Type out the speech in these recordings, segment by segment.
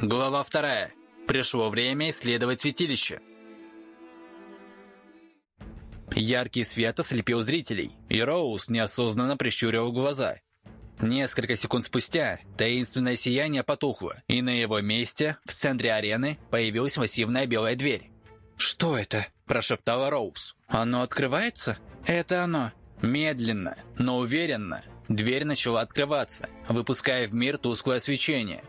Глава вторая. Пришло время исследовать святилище. Яркий свет ослепил зрителей, и Роуз неосознанно прищурил глаза. Несколько секунд спустя таинственное сияние потухло, и на его месте, в центре арены, появилась массивная белая дверь. «Что это?» – прошептала Роуз. «Оно открывается?» «Это оно». Медленно, но уверенно, дверь начала открываться, выпуская в мир тусклое свечение.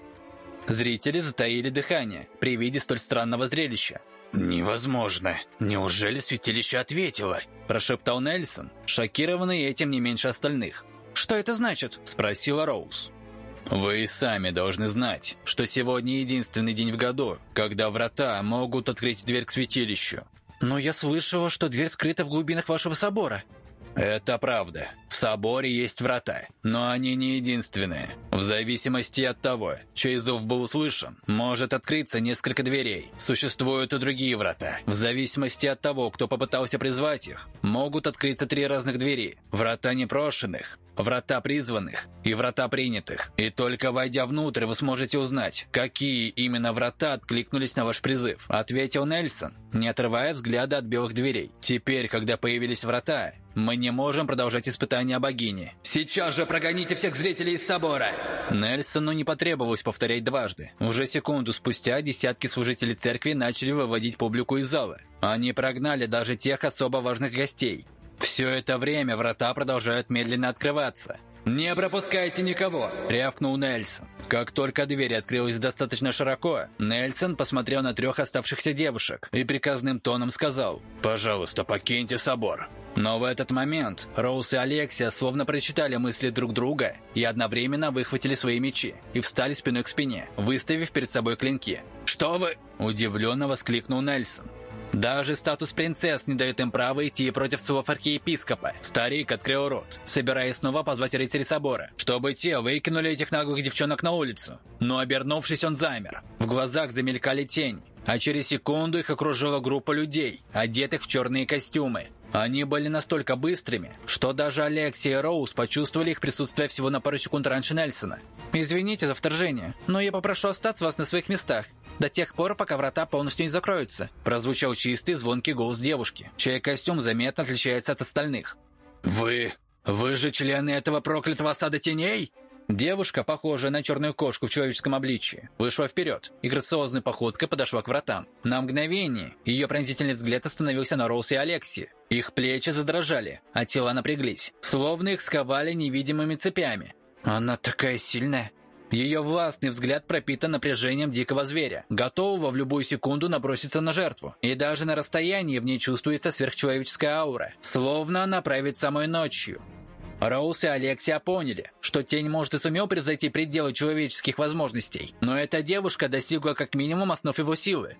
Зрители затаили дыхание при виде столь странного зрелища. «Невозможно! Неужели святилище ответило?» – прошептал Нельсон, шокированный этим не меньше остальных. «Что это значит?» – спросила Роуз. «Вы сами должны знать, что сегодня единственный день в году, когда врата могут открыть дверь к святилищу». «Но я слышала, что дверь скрыта в глубинах вашего собора». Это правда. В соборе есть врата, но они не единственные. В зависимости от того, чей зов был услышан, может открыться несколько дверей. Существуют и другие врата. В зависимости от того, кто попытался призвать их, могут открыться три разных двери. Врата непрошенных, врата призванных и врата принятых. И только войдя внутрь, вы сможете узнать, какие именно врата откликнулись на ваш призыв, ответил Нельсон, не отрывая взгляда от белых дверей. Теперь, когда появились врата, мы не можем продолжать испытания богини. Сейчас же прогоните всех зрителей из собора!» Нельсону не потребовалось повторять дважды. Уже секунду спустя десятки служителей церкви начали выводить публику из зала. Они прогнали даже тех особо важных гостей. Все это время врата продолжают медленно открываться. «Не пропускайте никого!» – рявкнул Нельсон. Как только дверь открылась достаточно широко, Нельсон посмотрел на трех оставшихся девушек и приказным тоном сказал «Пожалуйста, покиньте собор». Но в этот момент Роуз и Алексия словно прочитали мысли друг друга и одновременно выхватили свои мечи и встали спиной к спине, выставив перед собой клинки. «Что вы?» – удивленно воскликнул Нельсон. Даже статус принцесс не дает им права идти против слов архиепископа. Старик открыл рот, собираясь снова позвать рыцарей собора, чтобы те выкинули этих наглых девчонок на улицу. Но обернувшись, он замер. В глазах замелькали тень, а через секунду их окружила группа людей, одетых в черные костюмы. Они были настолько быстрыми, что даже Алексия и Роуз почувствовали их присутствие всего на пару секунд раньше Нельсона. «Извините за вторжение, но я попрошу остаться вас на своих местах до тех пор, пока врата полностью не закроются», прозвучал чистый звонкий голос девушки, чей костюм заметно отличается от остальных. «Вы... вы же члены этого проклятого сада теней?» Девушка, похожая на черную кошку в человеческом обличии, вышла вперед и грациозной походкой подошла к вратам. На мгновение ее пронзительный взгляд остановился на Роуз и Алексе. Их плечи задрожали, а тела напряглись, словно их сковали невидимыми цепями. «Она такая сильная!» Ее властный взгляд пропитан напряжением дикого зверя, готового в любую секунду наброситься на жертву. И даже на расстоянии в ней чувствуется сверхчеловеческая аура, словно она правит самой ночью. Роуз и Алексия поняли, что тень может и сумел превзойти пределы человеческих возможностей, но эта девушка достигла как минимум основ его силы.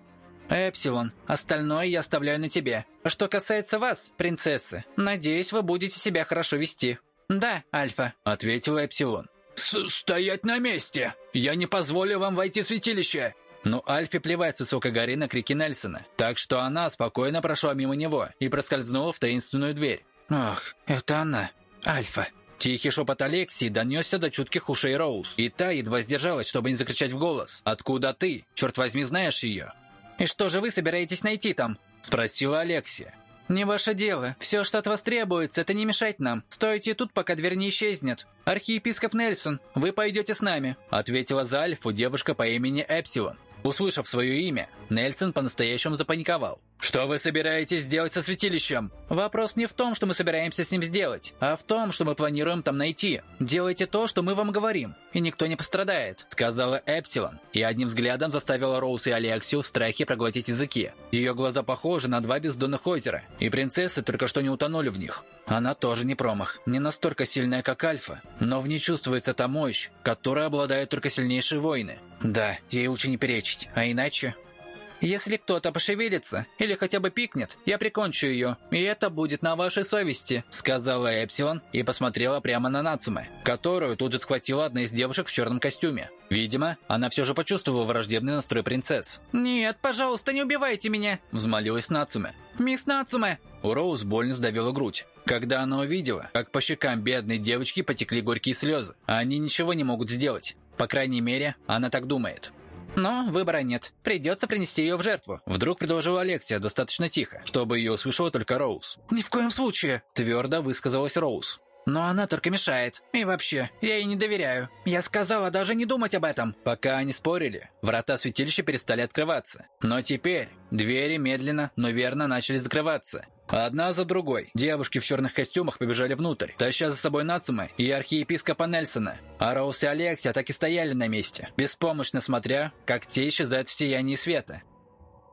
«Эпсилон, остальное я оставляю на тебе. Что касается вас, принцессы, надеюсь, вы будете себя хорошо вести». «Да, Альфа», — ответила Эпсилон. «Стоять на месте! Я не позволю вам войти в святилище!» Но Альфе плевать с высокой горы на крики Нельсона, так что она спокойно прошла мимо него и проскользнула в таинственную дверь. «Ах, это она, Альфа!» Тихий шепот Алексии донесся до чутких ушей Роуз, и та едва сдержалась, чтобы не закричать в голос. «Откуда ты? Черт возьми, знаешь ее?» «И что же вы собираетесь найти там?» – спросила Алексия. «Не ваше дело. Все, что от вас требуется, это не мешать нам. Стойте тут, пока дверь не исчезнет. Архиепископ Нельсон, вы пойдете с нами», ответила за Альфу девушка по имени Эпсилон. Услышав свое имя, Нельсон по-настоящему запаниковал. «Что вы собираетесь делать со святилищем?» «Вопрос не в том, что мы собираемся с ним сделать, а в том, что мы планируем там найти. Делайте то, что мы вам говорим, и никто не пострадает», сказала Эпсилон, и одним взглядом заставила Роуз и Алексию в страхе проглотить языки. Ее глаза похожи на два бездонных озера, и принцессы только что не утонули в них. Она тоже не промах, не настолько сильная, как Альфа, но в ней чувствуется та мощь, которой обладают только сильнейшие воины. Да, ей лучше не перечить, а иначе... Если кто-то пошевелится или хотя бы пикнет, я прикончу ее, и это будет на вашей совести», сказала Эпсилон и посмотрела прямо на Нацуме, которую тут же схватила одна из девушек в черном костюме. Видимо, она все же почувствовала враждебный настрой принцесс. «Нет, пожалуйста, не убивайте меня!» взмолилась Нацуме. «Мисс Нацуме!» У Роуз больно сдавила грудь, когда она увидела, как по щекам бедной девочки потекли горькие слезы. Они ничего не могут сделать. По крайней мере, она так думает. Но выбора нет. Придется принести ее в жертву. Вдруг предложила Алексия достаточно тихо, чтобы ее услышала только Роуз. «Ни в коем случае!» Твердо высказалась Роуз. Но она только мешает. И вообще, я ей не доверяю. Я сказала даже не думать об этом. Пока они спорили, врата святилища перестали открываться. Но теперь двери медленно, но верно начали закрываться. Одна за другой девушки в черных костюмах побежали внутрь, таща за собой Нацумы и архиепископа Нельсона. А Роуз и Алексия так и стояли на месте, беспомощно смотря, как те исчезают в сиянии света.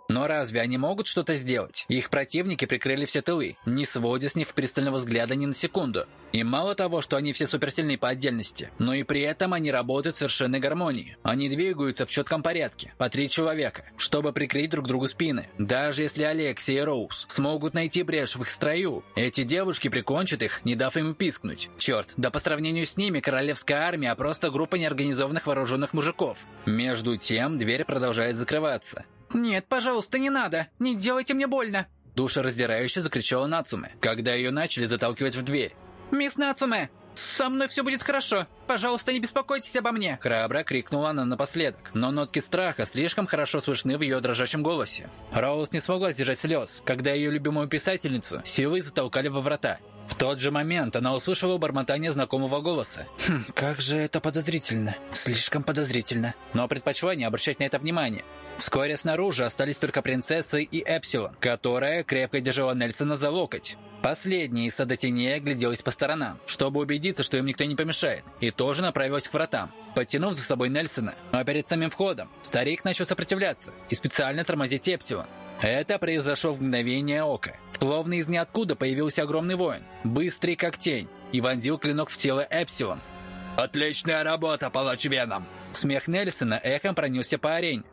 Но разве они могут что-то сделать? Их противники прикрыли все тылы, не сводя с них пристального взгляда ни на секунду. И мало того, что они все суперсильны по отдельности, но и при этом они работают в совершенной гармонии. Они двигаются в четком порядке, по три человека, чтобы прикрыть друг другу спины. Даже если Алексей и Роуз смогут найти брешь в их строю, эти девушки прикончат их, не дав им пискнуть. Черт, да по сравнению с ними королевская армия просто группа неорганизованных вооруженных мужиков. Между тем дверь продолжает закрываться. «Нет, пожалуйста, не надо! Не делайте мне больно!» Душераздирающе закричала Нацуме, когда ее начали заталкивать в дверь. «Мисс Нацуме, со мной все будет хорошо! Пожалуйста, не беспокойтесь обо мне!» Храбро крикнула она напоследок, но нотки страха слишком хорошо слышны в ее дрожащем голосе. Роуз не смогла сдержать слез, когда ее любимую писательницу силой затолкали во врата. В тот же момент она услышала бормотание знакомого голоса. «Хм, как же это подозрительно. Слишком подозрительно». Но предпочла не обращать на это внимания. Вскоре снаружи остались только принцесса и Эпсилон, которая крепко держала Нельсона за локоть. Последняя из Садотинея гляделась по сторонам, чтобы убедиться, что им никто не помешает, и тоже направилась к вратам, подтянув за собой Нельсона. Но перед самим входом старик начал сопротивляться и специально тормозить Эпсилон. Это произошло в мгновение ока. Словно из ниоткуда появился огромный воин, быстрый как тень, и вонзил клинок в тело Эпсилон. «Отличная работа, палач Веном!» Смех Нельсона эхом пронесся по арене.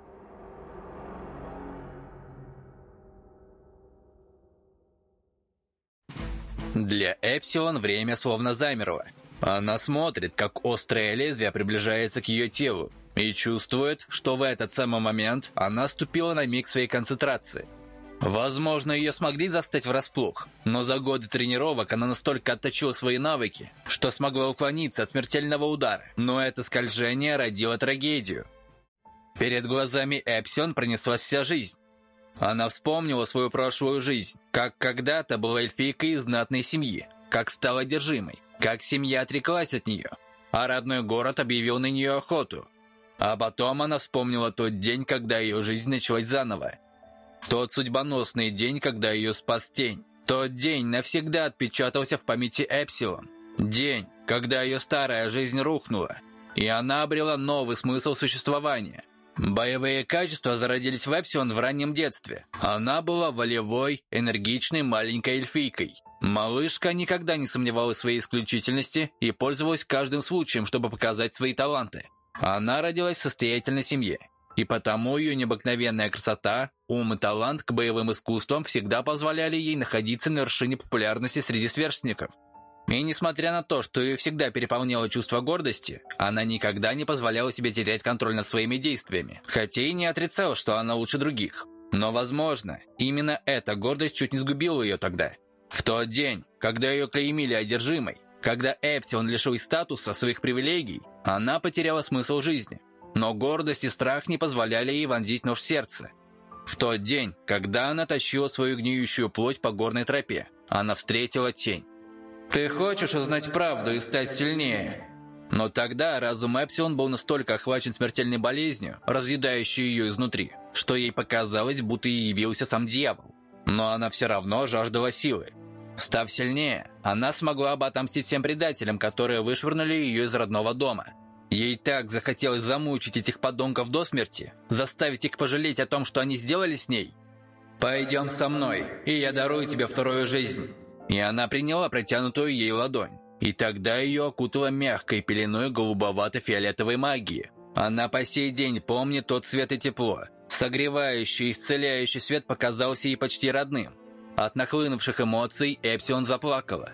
Для Эпсилон время словно замерло. Она смотрит, как острое лезвие приближается к ее телу, и чувствует, что в этот самый момент она ступила на миг своей концентрации. Возможно, ее смогли застать врасплох, но за годы тренировок она настолько отточила свои навыки, что смогла уклониться от смертельного удара. Но это скольжение родило трагедию. Перед глазами Эпсион пронеслась вся жизнь. Она вспомнила свою прошлую жизнь, как когда-то была эльфийкой из знатной семьи, как стала одержимой, как семья отреклась от нее, а родной город объявил на нее охоту. А потом она вспомнила тот день, когда ее жизнь началась заново. Тот судьбоносный день, когда ее спас тень. Тот день навсегда отпечатался в памяти Эпсилон. День, когда ее старая жизнь рухнула, и она обрела новый смысл существования – Боевые качества зародились в Эпсион в раннем детстве. Она была волевой, энергичной маленькой эльфийкой. Малышка никогда не сомневалась в своей исключительности и пользовалась каждым случаем, чтобы показать свои таланты. Она родилась в состоятельной семье, и потому ее необыкновенная красота, ум и талант к боевым искусствам всегда позволяли ей находиться на вершине популярности среди сверстников. И несмотря на то, что ее всегда переполняло чувство гордости, она никогда не позволяла себе терять контроль над своими действиями, хотя и не отрицала, что она лучше других. Но, возможно, именно эта гордость чуть не сгубила ее тогда. В тот день, когда ее клеймили одержимой, когда Эптион лишил статуса своих привилегий, она потеряла смысл жизни. Но гордость и страх не позволяли ей вонзить нож в сердце. В тот день, когда она тащила свою гниющую плоть по горной тропе, она встретила тень. Ты хочешь узнать правду и стать сильнее? Но тогда разум Эпсион был настолько охвачен смертельной болезнью, разъедающей ее изнутри, что ей показалось, будто ей явился сам дьявол. Но она все равно жаждала силы. Став сильнее, она смогла бы отомстить всем предателям, которые вышвырнули ее из родного дома. Ей так захотелось замучить этих подонков до смерти, заставить их пожалеть о том, что они сделали с ней. «Пойдем со мной, и я дарую тебе вторую жизнь». И она приняла протянутую ей ладонь. И тогда ее окутала мягкой пеленой голубовато-фиолетовой магии. Она по сей день помнит тот свет и тепло. Согревающий, исцеляющий свет показался ей почти родным. От нахлынувших эмоций Эпсион заплакала.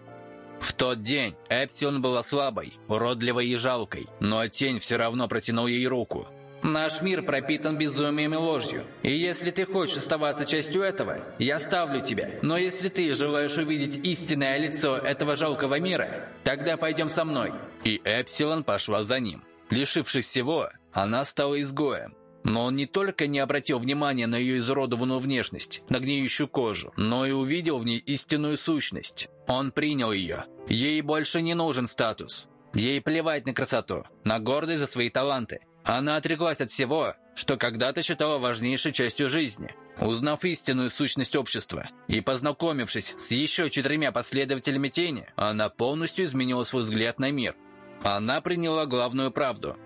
В тот день Эпсион была слабой, уродливой и жалкой, но тень все равно протянул ей руку – Наш мир пропитан безумием и ложью. И если ты хочешь оставаться частью этого, я ставлю тебя. Но если ты желаешь увидеть истинное лицо этого жалкого мира, тогда пойдем со мной». И Эпсилон пошла за ним. Лишившись всего, она стала изгоем. Но он не только не обратил внимания на ее изуродованную внешность, на гниющую кожу, но и увидел в ней истинную сущность. Он принял ее. Ей больше не нужен статус. Ей плевать на красоту, на гордость за свои таланты. Она отреклась от всего, что когда-то считала важнейшей частью жизни. Узнав истинную сущность общества и познакомившись с еще четырьмя последователями тени, она полностью изменила свой взгляд на мир. Она приняла главную правду.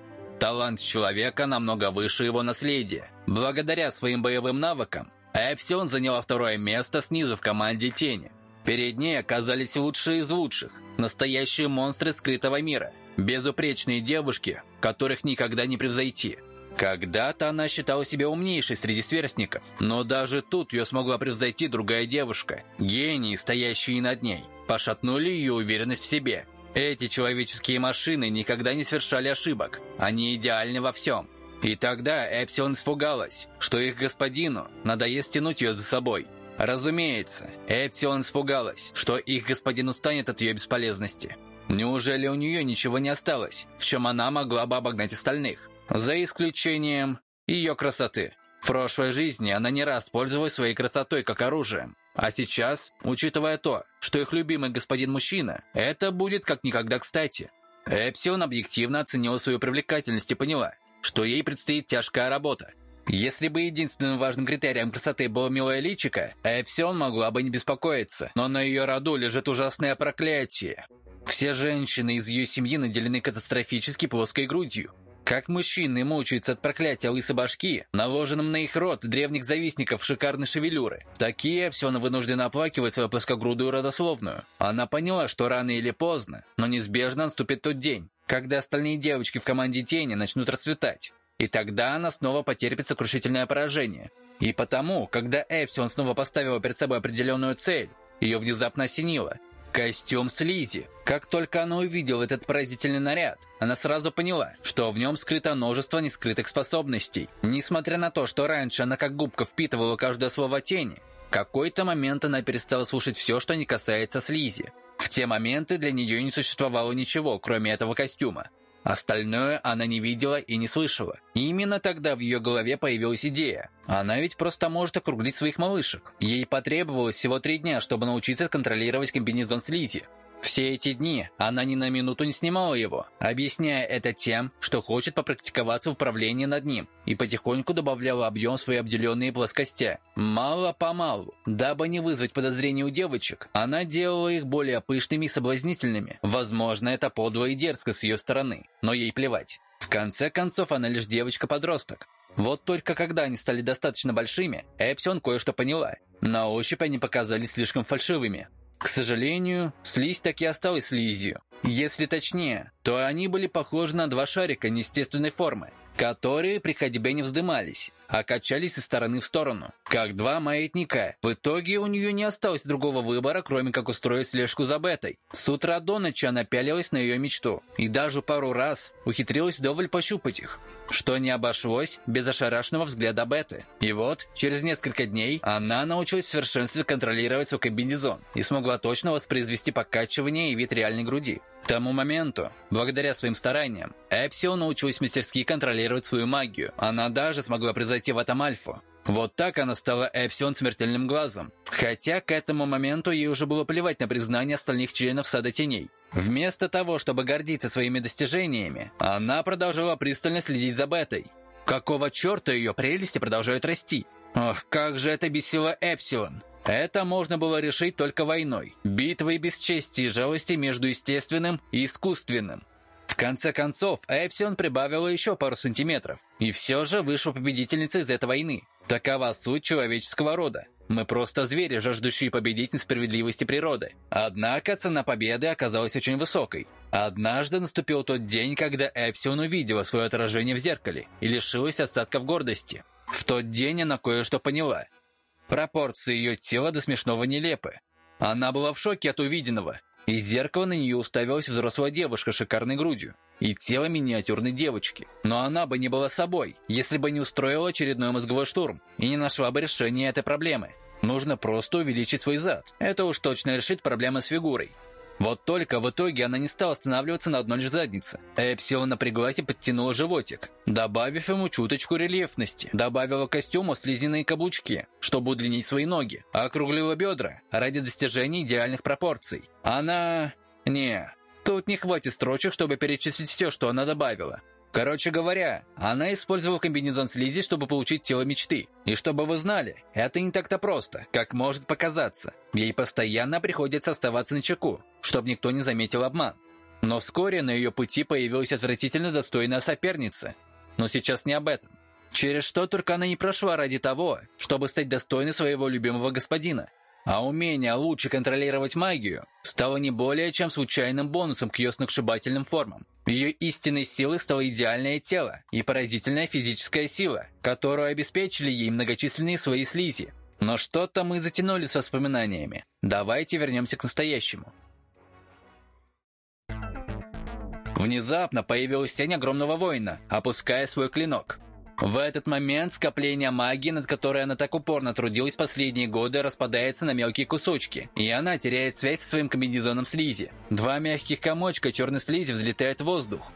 Талант человека намного выше его наследия. Благодаря своим боевым навыкам, Эпсион заняла второе место снизу в команде тени. Перед ней оказались лучшие из лучших, настоящие монстры скрытого мира, безупречные девушки, которых никогда не превзойти – когда-то она считала себя умнейшей среди сверстников, но даже тут ее смогла превзойти другая девушка. Гении, стоящие над ней, пошатнули ее уверенность в себе. Эти человеческие машины никогда не совершали ошибок, они идеальны во всем. И тогда Эпсилон испугалась, что их господину надоест тянуть ее за собой. Разумеется, Эпсилон испугалась, что их господин устанет от ее бесполезности. Неужели у нее ничего не осталось, в чем она могла бы обогнать остальных? За исключением ее красоты. В прошлой жизни она не раз пользовалась своей красотой как оружием. А сейчас, учитывая то, что их любимый господин-мужчина, это будет как никогда кстати. Эпсион объективно оценила свою привлекательность и поняла, что ей предстоит тяжкая работа. Если бы единственным важным критерием красоты было милое личико, Эпсион могла бы не беспокоиться, но на ее роду лежит ужасное проклятие. Все женщины из ее семьи наделены катастрофически плоской грудью, как мужчины мучаются от проклятия лысой башки, наложенным на их род древних завистников шикарной шевелюры. Такие все она вынуждена оплакивать свою плоскогрудую родословную. Она поняла, что рано или поздно, но неизбежно наступит тот день, когда остальные девочки в команде Тени начнут расцветать. И тогда она снова потерпит сокрушительное поражение. И потому, когда Эпсилон снова поставила перед собой определенную цель, ее внезапно осенило – Костюм слизи. Как только она увидела этот поразительный наряд, она сразу поняла, что в нем скрыто множество нескрытых способностей. Несмотря на то, что раньше она как губка впитывала каждое слово тени, какой-то момент она перестала слушать все, что не касается слизи. В те моменты для нее не существовало ничего, кроме этого костюма. Остальное она не видела и не слышала. И именно тогда в ее голове появилась идея. Она ведь просто может округлить своих малышек. Ей потребовалось всего три дня, чтобы научиться контролировать комбинезон слизи. Все эти дни она ни на минуту не снимала его, объясняя это тем, что хочет попрактиковаться в управлении над ним, и потихоньку добавляла объем свои обделенные плоскостя. Мало-помалу, дабы не вызвать подозрений у девочек, она делала их более пышными и соблазнительными. Возможно, это подло и дерзко с ее стороны, но ей плевать. В конце концов, она лишь девочка-подросток. Вот только когда они стали достаточно большими, Эпсион кое-что поняла. На ощупь они показались слишком фальшивыми. К сожалению, слизь так и осталась слизью. Если точнее, то они были похожи на два шарика неестественной формы, которые при ходьбе не вздымались, а качались из стороны в сторону, как два маятника. В итоге у нее не осталось другого выбора, кроме как устроить слежку за Бетой. С утра до ночи она пялилась на ее мечту, и даже пару раз ухитрилась вдоволь пощупать их что не обошлось без ошарашенного взгляда Беты. И вот, через несколько дней, она научилась в совершенстве контролировать свой комбинезон и смогла точно воспроизвести покачивание и вид реальной груди. К тому моменту, благодаря своим стараниям, Эпсио научилась мастерски контролировать свою магию. Она даже смогла превзойти в этом Альфу. Вот так она стала Эпсион смертельным глазом. Хотя к этому моменту ей уже было плевать на признание остальных членов Сада Теней. Вместо того, чтобы гордиться своими достижениями, она продолжала пристально следить за Бетой. Какого черта ее прелести продолжают расти? Ох, как же это бесило Эпсилон! Это можно было решить только войной. Битвой без чести и жалости между естественным и искусственным. В конце концов, Эпсион прибавила еще пару сантиметров, и все же вышла победительницей из этой войны. Такова суть человеческого рода. Мы просто звери, жаждущие победить несправедливости природы. Однако цена победы оказалась очень высокой. Однажды наступил тот день, когда Эпсион увидела свое отражение в зеркале и лишилась остатков гордости. В тот день она кое-что поняла. Пропорции ее тела до смешного нелепы. Она была в шоке от увиденного. Из зеркала на нее уставилась взрослая девушка с шикарной грудью и тело миниатюрной девочки. Но она бы не была собой, если бы не устроила очередной мозговой штурм и не нашла бы решения этой проблемы. Нужно просто увеличить свой зад. Это уж точно решит проблемы с фигурой. Вот только в итоге она не стала останавливаться на одной лишь заднице. Эпсилон напряглась и подтянула животик, добавив ему чуточку рельефности. Добавила костюму слизиные каблучки, чтобы удлинить свои ноги. Округлила бедра ради достижения идеальных пропорций. Она... Не, тут не хватит строчек, чтобы перечислить все, что она добавила. Короче говоря, она использовала комбинезон слизи, чтобы получить тело мечты. И чтобы вы знали, это не так-то просто, как может показаться. Ей постоянно приходится оставаться на чеку, чтобы никто не заметил обман. Но вскоре на ее пути появилась отвратительно достойная соперница. Но сейчас не об этом. Через что только она не прошла ради того, чтобы стать достойной своего любимого господина. А умение лучше контролировать магию стало не более чем случайным бонусом к ее сногсшибательным формам. Ее истинной силой стало идеальное тело и поразительная физическая сила, которую обеспечили ей многочисленные свои слизи. Но что-то мы затянули с воспоминаниями. Давайте вернемся к настоящему. Внезапно появилась тень огромного воина, опуская свой клинок. В этот момент скопление магии, над которой она так упорно трудилась последние годы, распадается на мелкие кусочки, и она теряет связь со своим комбинезоном слизи. Два мягких комочка черной слизи взлетают в воздух.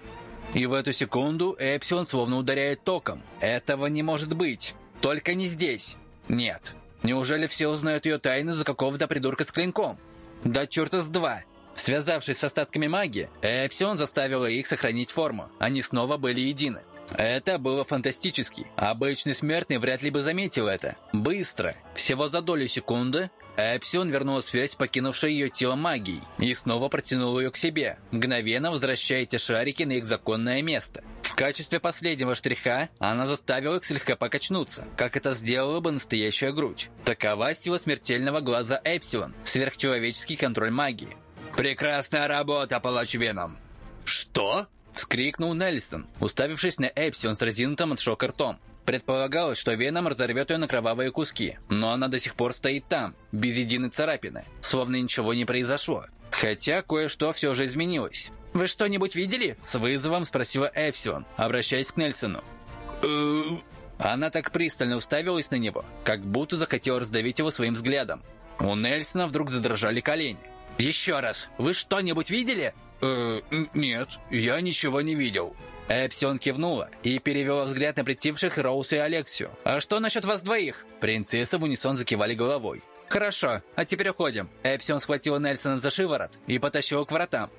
И в эту секунду Эпсилон словно ударяет током. Этого не может быть. Только не здесь. Нет. Неужели все узнают ее тайны за какого-то придурка с клинком? Да черта с два. Связавшись с остатками магии, Эпсион заставила их сохранить форму. Они снова были едины. Это было фантастически. Обычный смертный вряд ли бы заметил это. Быстро, всего за долю секунды, Эпсион вернула связь, покинувшей ее тело магией, и снова протянула ее к себе, мгновенно возвращая эти шарики на их законное место. В качестве последнего штриха она заставила их слегка покачнуться, как это сделала бы настоящая грудь. Такова сила смертельного глаза Эпсилон, сверхчеловеческий контроль магии. «Прекрасная работа, палач Веном!» «Что?» Вскрикнул Нельсон, уставившись на Эпсион с разинутым от шока ртом. Предполагалось, что Веном разорвет ее на кровавые куски, но она до сих пор стоит там, без единой царапины, словно ничего не произошло. Хотя кое-что все же изменилось. «Вы что-нибудь видели?» С вызовом спросила Эпсион, обращаясь к Нельсону. Она так пристально уставилась на него, как будто захотела раздавить его своим взглядом. У Нельсона вдруг задрожали колени. «Еще раз, вы что-нибудь видели?» «Э, нет, я ничего не видел». Эпсион кивнула и перевела взгляд на притивших Роуз и Алексию. «А что насчет вас двоих?» Принцессы в унисон закивали головой. «Хорошо, а теперь уходим». Эпсион схватила Нельсона за шиворот и потащила к вратам.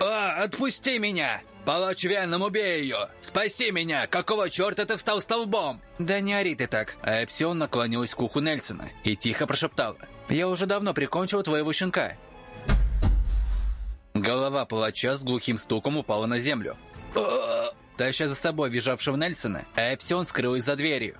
«А, отпусти меня! Палач Веном, убей ее! Спаси меня! Какого черта ты встал столбом?» «Да не ори ты так!» Эпсион наклонилась к уху Нельсона и тихо прошептала. «Я уже давно прикончил твоего щенка. Голова палача с глухим стуком упала на землю. Таща за собой визжавшего Нельсона, Эпсион скрылась за дверью.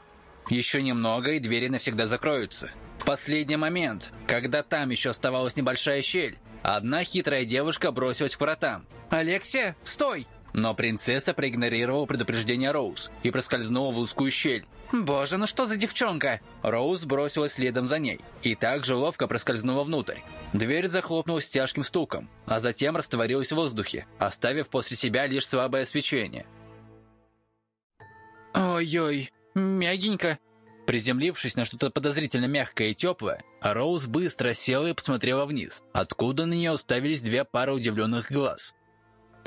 Еще немного, и двери навсегда закроются. В последний момент, когда там еще оставалась небольшая щель, одна хитрая девушка бросилась к вратам. «Алексия, стой!» Но принцесса проигнорировала предупреждение Роуз и проскользнула в узкую щель. «Боже, ну что за девчонка?» Роуз бросилась следом за ней и также ловко проскользнула внутрь. Дверь захлопнулась тяжким стуком, а затем растворилась в воздухе, оставив после себя лишь слабое свечение. «Ой-ой, мягенько!» Приземлившись на что-то подозрительно мягкое и теплое, Роуз быстро села и посмотрела вниз, откуда на нее уставились две пары удивленных глаз.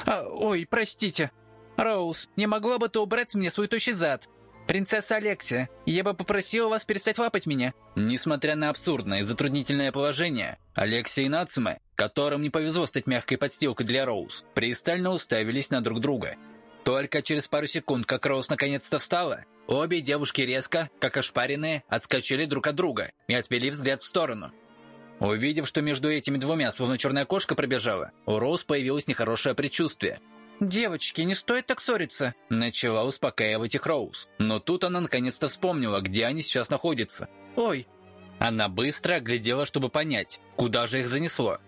А, «Ой, простите. Роуз, не могла бы ты убрать мне свой тощий зад? Принцесса Алексия, я бы попросила вас перестать лапать меня». Несмотря на абсурдное и затруднительное положение, Алексия и Нацуме, которым не повезло стать мягкой подстилкой для Роуз, пристально уставились на друг друга. Только через пару секунд, как Роуз наконец-то встала, обе девушки резко, как ошпаренные, отскочили друг от друга и отвели взгляд в сторону. Увидев, что между этими двумя словно черная кошка пробежала, у Роуз появилось нехорошее предчувствие. «Девочки, не стоит так ссориться!» Начала успокаивать их Роуз. Но тут она наконец-то вспомнила, где они сейчас находятся. «Ой!» Она быстро оглядела, чтобы понять, куда же их занесло.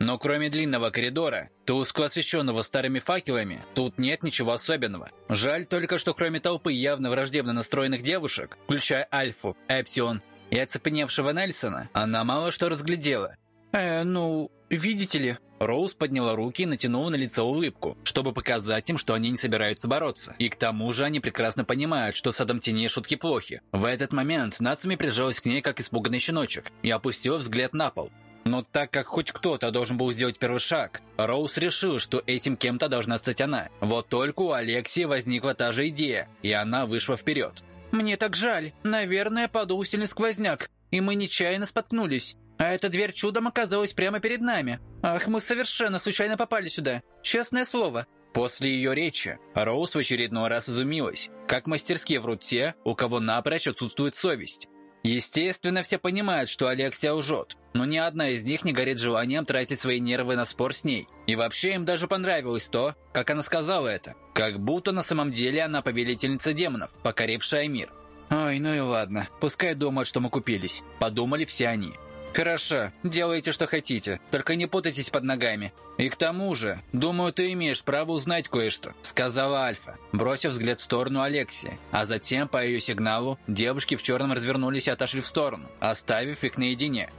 Но кроме длинного коридора, тускло освещенного старыми факелами, тут нет ничего особенного. Жаль только, что кроме толпы явно враждебно настроенных девушек, включая Альфу, Эпсион и оцепеневшего Нельсона она мало что разглядела. «Э, ну, видите ли...» Роуз подняла руки и натянула на лицо улыбку, чтобы показать им, что они не собираются бороться. И к тому же они прекрасно понимают, что с Адам Теней шутки плохи. В этот момент Нацуми прижалась к ней, как испуганный щеночек, и опустила взгляд на пол. Но так как хоть кто-то должен был сделать первый шаг, Роуз решил, что этим кем-то должна стать она. Вот только у Алексии возникла та же идея, и она вышла вперед. «Мне так жаль. Наверное, подул сильный сквозняк, и мы нечаянно споткнулись. А эта дверь чудом оказалась прямо перед нами. Ах, мы совершенно случайно попали сюда. Честное слово». После ее речи Роуз в очередной раз изумилась, как мастерски врут те, у кого напрочь отсутствует совесть. Естественно, все понимают, что Алексия лжет, но ни одна из них не горит желанием тратить свои нервы на спор с ней. И вообще им даже понравилось то, как она сказала это. Как будто на самом деле она повелительница демонов, покорившая мир. «Ой, ну и ладно, пускай думают, что мы купились», – подумали все они. «Хорошо, делайте, что хотите, только не путайтесь под ногами. И к тому же, думаю, ты имеешь право узнать кое-что», — сказала Альфа, бросив взгляд в сторону Алексии. А затем, по ее сигналу, девушки в черном развернулись и отошли в сторону, оставив их наедине.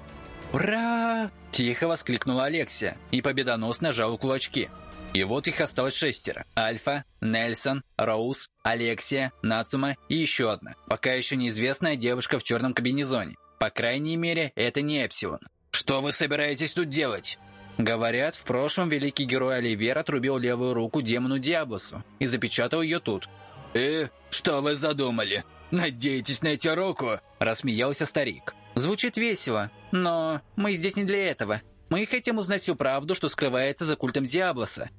«Ура!» – тихо воскликнула Алексия и победоносно жала кулачки. И вот их осталось шестеро. Альфа, Нельсон, Роуз, Алексия, Нацума и еще одна, пока еще неизвестная девушка в черном кабинезоне. По крайней мере, это не Эпсилон. «Что вы собираетесь тут делать?» Говорят, в прошлом великий герой Оливер отрубил левую руку демону Диаблосу и запечатал ее тут. «Э, что вы задумали? Надеетесь найти руку?» Рассмеялся старик. «Звучит весело, но мы здесь не для этого. Мы хотим узнать всю правду, что скрывается за культом Диаблоса.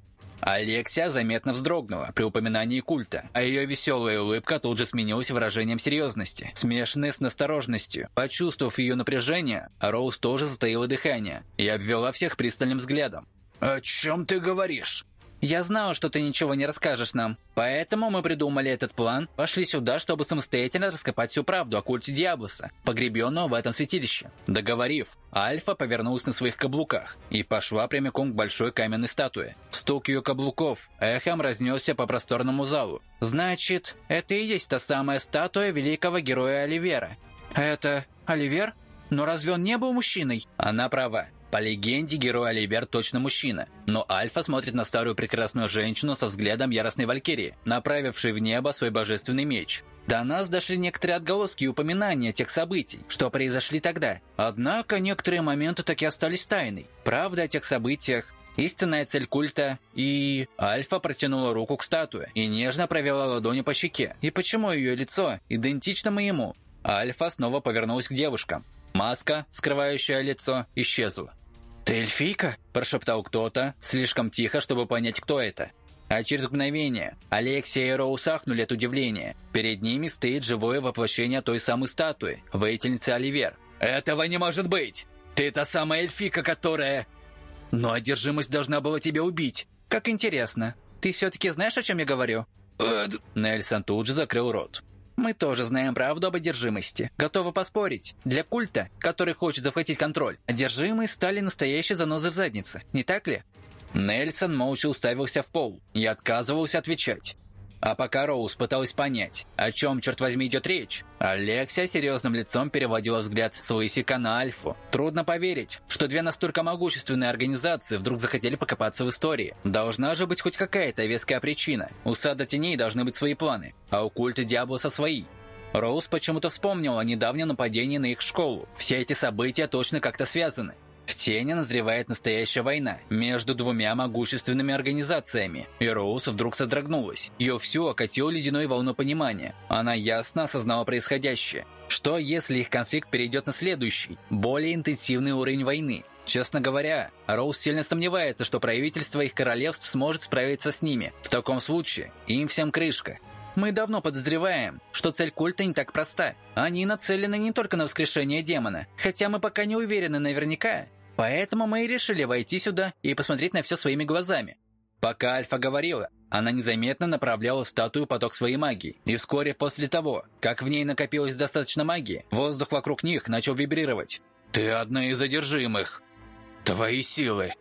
Алексия заметно вздрогнула при упоминании культа, а ее веселая улыбка тут же сменилась выражением серьезности, смешанной с настороженностью. Почувствовав ее напряжение, Роуз тоже затаила дыхание и обвела всех пристальным взглядом. «О чем ты говоришь?» «Я знала, что ты ничего не расскажешь нам, поэтому мы придумали этот план, пошли сюда, чтобы самостоятельно раскопать всю правду о культе Диаблоса, погребенного в этом святилище». Договорив, Альфа повернулась на своих каблуках и пошла прямиком к большой каменной статуе. Стук ее каблуков эхом разнесся по просторному залу. «Значит, это и есть та самая статуя великого героя Оливера». «Это Оливер? Но разве он не был мужчиной?» Она права. По легенде, герой Алибер точно мужчина, но Альфа смотрит на старую прекрасную женщину со взглядом яростной валькирии, направившей в небо свой божественный меч. До нас дошли некоторые отголоски и упоминания тех событий, что произошли тогда. Однако некоторые моменты так и остались тайной. Правда о тех событиях, истинная цель культа и... Альфа протянула руку к статуе и нежно провела ладонью по щеке. И почему ее лицо идентично моему? Альфа снова повернулась к девушкам. Маска, скрывающая лицо, исчезла. «Ты эльфийка?» – прошептал кто-то, слишком тихо, чтобы понять, кто это. А через мгновение Алексия и Роу сахнули от удивления. Перед ними стоит живое воплощение той самой статуи, воительницы Оливер. «Этого не может быть! Ты та самая эльфика, которая...» «Но одержимость должна была тебя убить. Как интересно. Ты все-таки знаешь, о чем я говорю?» Нельсон тут же закрыл рот. Мы тоже знаем правду об одержимости. Готовы поспорить. Для культа, который хочет захватить контроль, одержимые стали настоящей занозой в заднице, не так ли? Нельсон молча уставился в пол и отказывался отвечать. А пока Роуз пыталась понять, о чем, черт возьми, идет речь, Алексия серьезным лицом переводила взгляд с Лысика на Альфу. Трудно поверить, что две настолько могущественные организации вдруг захотели покопаться в истории. Должна же быть хоть какая-то веская причина. У Сада Теней должны быть свои планы, а у Культа Диаблоса свои. Роуз почему-то вспомнила о недавнем нападении на их школу. Все эти события точно как-то связаны. В тени назревает настоящая война между двумя могущественными организациями. И Роуз вдруг содрогнулась. Ее всю окатил ледяной волну понимания. Она ясно осознала происходящее. Что, если их конфликт перейдет на следующий, более интенсивный уровень войны? Честно говоря, Роуз сильно сомневается, что правительство их королевств сможет справиться с ними. В таком случае им всем крышка. Мы давно подозреваем, что цель культа не так проста. Они нацелены не только на воскрешение демона, хотя мы пока не уверены наверняка. Поэтому мы и решили войти сюда и посмотреть на все своими глазами. Пока Альфа говорила, она незаметно направляла в статую поток своей магии. И вскоре после того, как в ней накопилось достаточно магии, воздух вокруг них начал вибрировать. «Ты одна из одержимых. Твои силы.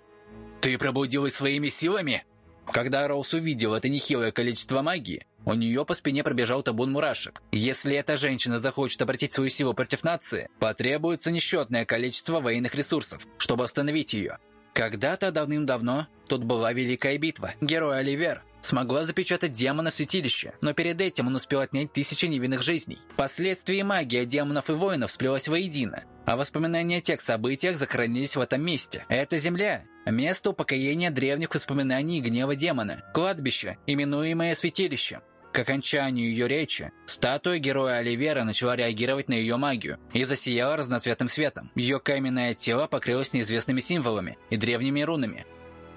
Ты пробудилась своими силами?» Когда Роуз увидел это нехилое количество магии, у нее по спине пробежал табун мурашек. Если эта женщина захочет обратить свою силу против нации, потребуется несчетное количество военных ресурсов, чтобы остановить ее. Когда-то давным-давно тут была Великая Битва. Герой Оливер смогла запечатать демона в святилище, но перед этим он успел отнять тысячи невинных жизней. Впоследствии магия демонов и воинов сплелась воедино, а воспоминания о тех событиях сохранились в этом месте. Это земля, место упокоения древних воспоминаний и гнева демона, кладбище, именуемое святилищем. К окончанию ее речи, статуя героя Оливера начала реагировать на ее магию и засияла разноцветным светом. Ее каменное тело покрылось неизвестными символами и древними рунами.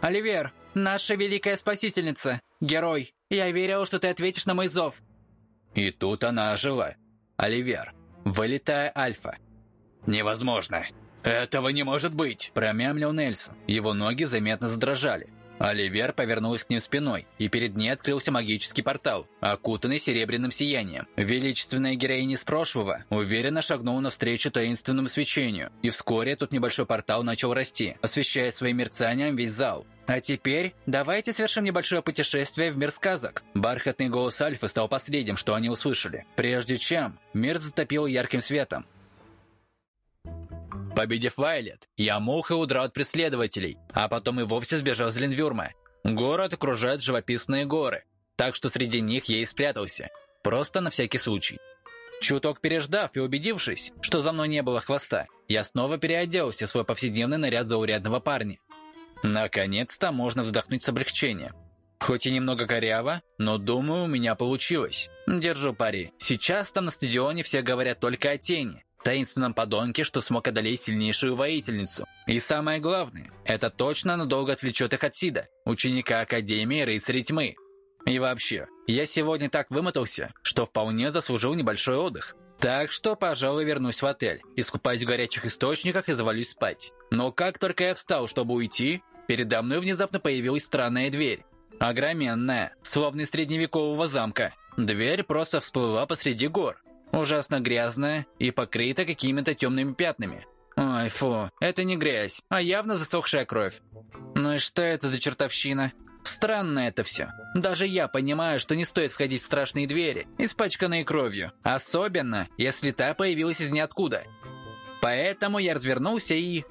«Оливер, наша великая спасительница, герой, я верил, что ты ответишь на мой зов». И тут она ожила. Оливер, вылетая альфа. «Невозможно! Этого не может быть!» Промямлил Нельсон. Его ноги заметно задрожали. Оливер повернулась к ним спиной, и перед ней открылся магический портал, окутанный серебряным сиянием. Величественная героиня из прошлого уверенно шагнула навстречу таинственному свечению, и вскоре тут небольшой портал начал расти, освещая своим мерцанием весь зал. А теперь давайте совершим небольшое путешествие в мир сказок. Бархатный голос Альфы стал последним, что они услышали. Прежде чем мир затопил ярким светом, Победив Вайлет, я мухой удрал от преследователей, а потом и вовсе сбежал из Ленвюрма. Город окружают живописные горы, так что среди них я и спрятался. Просто на всякий случай. Чуток переждав и убедившись, что за мной не было хвоста, я снова переоделся в свой повседневный наряд заурядного парня. Наконец-то можно вздохнуть с облегчением. Хоть и немного коряво, но думаю, у меня получилось. Держу пари. Сейчас там на стадионе все говорят только о тени, таинственном подонке, что смог одолеть сильнейшую воительницу. И самое главное, это точно надолго отвлечет их от Сида, ученика Академии Рыцарей Тьмы. И вообще, я сегодня так вымотался, что вполне заслужил небольшой отдых. Так что, пожалуй, вернусь в отель, искупаюсь в горячих источниках и завалюсь спать. Но как только я встал, чтобы уйти, передо мной внезапно появилась странная дверь. Огроменная, словно из средневекового замка. Дверь просто всплыла посреди гор, ужасно грязная и покрыта какими-то темными пятнами. Ой, фу, это не грязь, а явно засохшая кровь. Ну и что это за чертовщина? Странно это все. Даже я понимаю, что не стоит входить в страшные двери, испачканные кровью. Особенно, если та появилась из ниоткуда. Поэтому я развернулся и...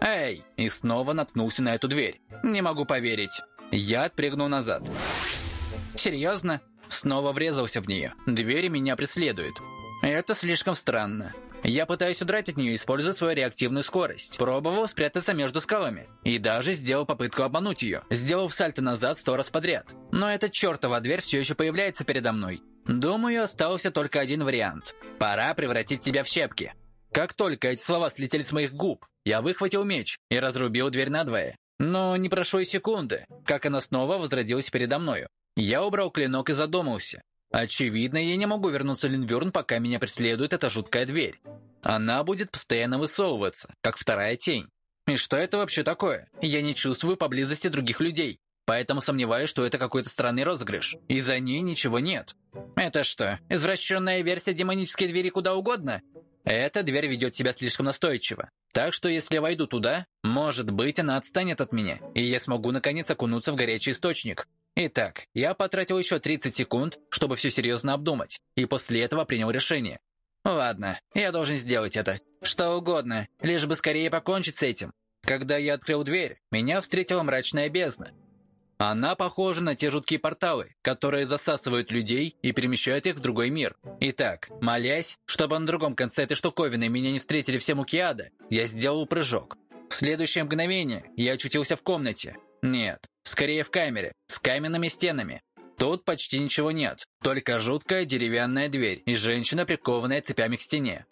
Эй! И снова наткнулся на эту дверь. Не могу поверить. Я отпрыгнул назад. Серьезно? Снова врезался в нее. Двери меня преследуют. Это слишком странно. Я пытаюсь удрать от нее, используя свою реактивную скорость. Пробовал спрятаться между скалами. И даже сделал попытку обмануть ее, сделав сальто назад сто раз подряд. Но эта чертова дверь все еще появляется передо мной. Думаю, остался только один вариант. Пора превратить тебя в щепки. Как только эти слова слетели с моих губ, я выхватил меч и разрубил дверь надвое. Но не прошло и секунды, как она снова возродилась передо мною. Я убрал клинок и задумался. Очевидно, я не могу вернуться в Линверн, пока меня преследует эта жуткая дверь. Она будет постоянно высовываться, как вторая тень. И что это вообще такое? Я не чувствую поблизости других людей, поэтому сомневаюсь, что это какой-то странный розыгрыш. И за ней ничего нет. Это что, извращенная версия демонической двери куда угодно? Эта дверь ведет себя слишком настойчиво. Так что если я войду туда, может быть, она отстанет от меня, и я смогу наконец окунуться в горячий источник. Итак, я потратил еще 30 секунд, чтобы все серьезно обдумать, и после этого принял решение. Ладно, я должен сделать это. Что угодно, лишь бы скорее покончить с этим. Когда я открыл дверь, меня встретила мрачная бездна. Она похожа на те жуткие порталы, которые засасывают людей и перемещают их в другой мир. Итак, молясь, чтобы на другом конце этой штуковины меня не встретили все муки ада, я сделал прыжок. В следующее мгновение я очутился в комнате. Нет, скорее в камере, с каменными стенами. Тут почти ничего нет, только жуткая деревянная дверь и женщина, прикованная цепями к стене.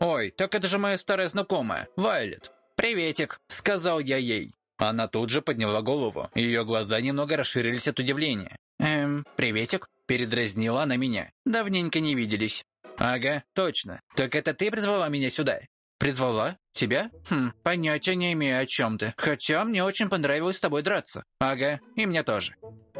«Ой, так это же моя старая знакомая, Вайлет». «Приветик», — сказал я ей. Она тут же подняла голову, ее глаза немного расширились от удивления. «Эм, приветик?» – передразнила она меня. «Давненько не виделись». «Ага, точно. Так это ты призвала меня сюда?» «Призвала? Тебя? Хм, понятия не имею о чем ты. Хотя мне очень понравилось с тобой драться». «Ага, и мне тоже».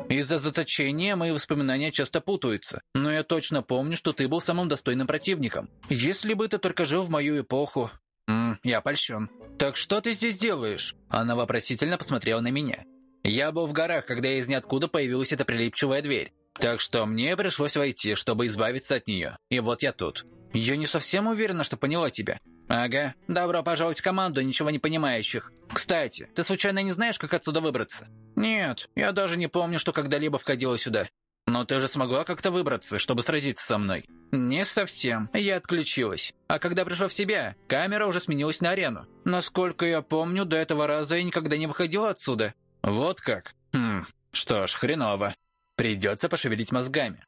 Из-за заточения мои воспоминания часто путаются, но я точно помню, что ты был самым достойным противником. Если бы ты только жил в мою эпоху... М, я польщен. «Так что ты здесь делаешь?» Она вопросительно посмотрела на меня. Я был в горах, когда из ниоткуда появилась эта прилипчивая дверь. Так что мне пришлось войти, чтобы избавиться от нее. И вот я тут. Я не совсем уверена, что поняла тебя. Ага. Добро пожаловать в команду ничего не понимающих. Кстати, ты случайно не знаешь, как отсюда выбраться? «Нет, я даже не помню, что когда-либо входила сюда. Но ты же смогла как-то выбраться, чтобы сразиться со мной?» «Не совсем. Я отключилась. А когда пришла в себя, камера уже сменилась на арену. Насколько я помню, до этого раза я никогда не выходила отсюда». «Вот как? Хм, что ж, хреново. Придется пошевелить мозгами.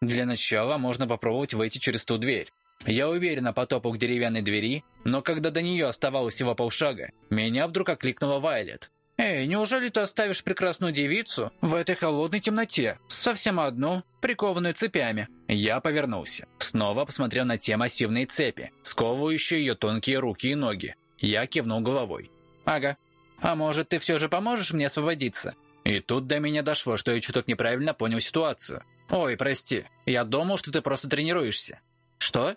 Для начала можно попробовать выйти через ту дверь. Я уверенно потопал к деревянной двери, но когда до нее оставалось всего полшага, меня вдруг окликнула Вайлет. «Эй, неужели ты оставишь прекрасную девицу в этой холодной темноте? Совсем одну, прикованную цепями?» Я повернулся. Снова посмотрел на те массивные цепи, сковывающие ее тонкие руки и ноги. Я кивнул головой. «Ага. А может, ты все же поможешь мне освободиться?» И тут до меня дошло, что я чуток неправильно понял ситуацию. «Ой, прости. Я думал, что ты просто тренируешься». «Что?»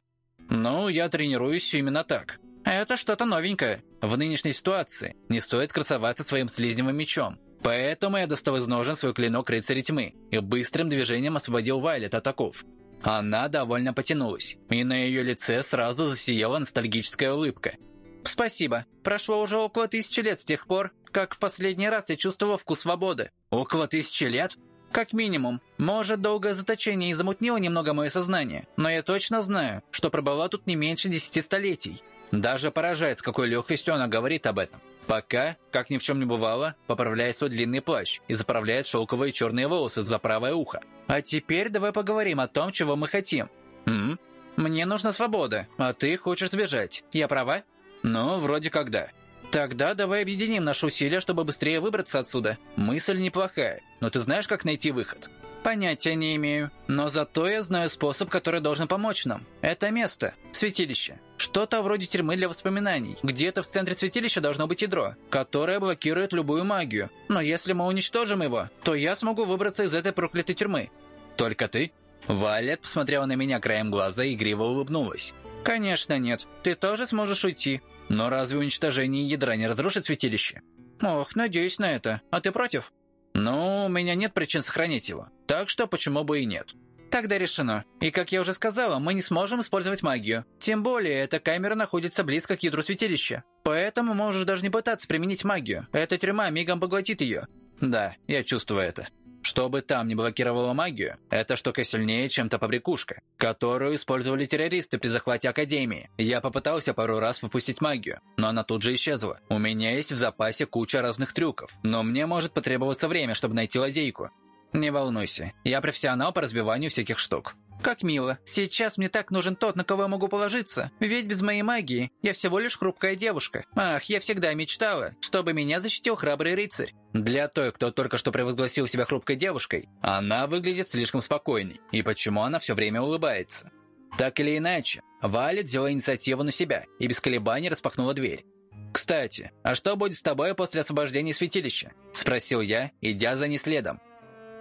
«Ну, я тренируюсь именно так. Это что-то новенькое. В нынешней ситуации не стоит красоваться своим слизневым мечом. Поэтому я достал из ножен свой клинок рыцаря тьмы и быстрым движением освободил Вайлет от оков. Она довольно потянулась, и на ее лице сразу засияла ностальгическая улыбка. «Спасибо. Прошло уже около тысячи лет с тех пор, как в последний раз я чувствовал вкус свободы». «Около тысячи лет?» Как минимум. Может, долгое заточение и замутнило немного мое сознание, но я точно знаю, что пробыла тут не меньше десяти столетий. Даже поражает, с какой легкостью она говорит об этом. Пока, как ни в чем не бывало, поправляет свой длинный плащ и заправляет шелковые черные волосы за правое ухо. А теперь давай поговорим о том, чего мы хотим. М? Мне нужна свобода, а ты хочешь сбежать. Я права? Ну, вроде как да. Тогда давай объединим наши усилия, чтобы быстрее выбраться отсюда. Мысль неплохая, но ты знаешь, как найти выход? Понятия не имею. Но зато я знаю способ, который должен помочь нам. Это место. Святилище. Что-то вроде тюрьмы для воспоминаний. Где-то в центре святилища должно быть ядро, которое блокирует любую магию. Но если мы уничтожим его, то я смогу выбраться из этой проклятой тюрьмы. Только ты? Валет посмотрела на меня краем глаза и игриво улыбнулась. «Конечно нет. Ты тоже сможешь уйти. Но разве уничтожение ядра не разрушит святилище? Ох, надеюсь на это. А ты против? Ну, у меня нет причин сохранить его. Так что почему бы и нет? Тогда решено. И как я уже сказала, мы не сможем использовать магию. Тем более, эта камера находится близко к ядру святилища. Поэтому можешь даже не пытаться применить магию. Эта тюрьма мигом поглотит ее. Да, я чувствую это. Чтобы там не блокировала магию, эта штука сильнее, чем та побрякушка, которую использовали террористы при захвате Академии. Я попытался пару раз выпустить магию, но она тут же исчезла. У меня есть в запасе куча разных трюков, но мне может потребоваться время, чтобы найти лазейку. Не волнуйся, я профессионал по разбиванию всяких штук. Как мило. Сейчас мне так нужен тот, на кого я могу положиться. Ведь без моей магии я всего лишь хрупкая девушка. Ах, я всегда мечтала, чтобы меня защитил храбрый рыцарь. Для той, кто только что превозгласил себя хрупкой девушкой, она выглядит слишком спокойной. И почему она все время улыбается? Так или иначе, Валет взяла инициативу на себя и без колебаний распахнула дверь. «Кстати, а что будет с тобой после освобождения святилища?» – спросил я, идя за ней следом.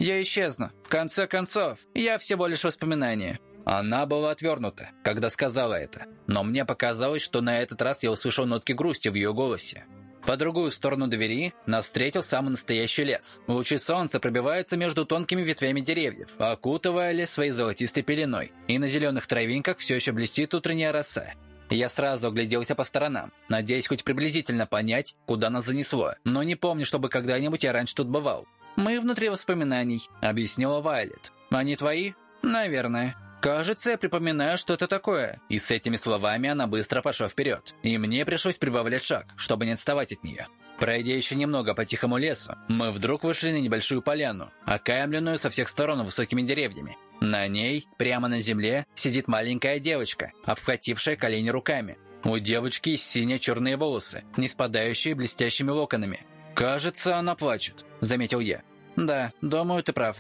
Я исчезну. В конце концов, я всего лишь воспоминание». Она была отвернута, когда сказала это, но мне показалось, что на этот раз я услышал нотки грусти в ее голосе. По другую сторону двери нас встретил самый настоящий лес. Лучи солнца пробиваются между тонкими ветвями деревьев, окутывая лес своей золотистой пеленой, и на зеленых травинках все еще блестит утренняя роса. Я сразу огляделся по сторонам, надеясь хоть приблизительно понять, куда нас занесло, но не помню, чтобы когда-нибудь я раньше тут бывал. «Мы внутри воспоминаний», — объяснила Вайлет. «Они твои?» «Наверное». «Кажется, я припоминаю что-то такое». И с этими словами она быстро пошла вперед. И мне пришлось прибавлять шаг, чтобы не отставать от нее. Пройдя еще немного по тихому лесу, мы вдруг вышли на небольшую поляну, окаймленную со всех сторон высокими деревьями. На ней, прямо на земле, сидит маленькая девочка, обхватившая колени руками. У девочки сине-черные волосы, не спадающие блестящими локонами. «Кажется, она плачет», — заметил я. «Да, думаю, ты прав».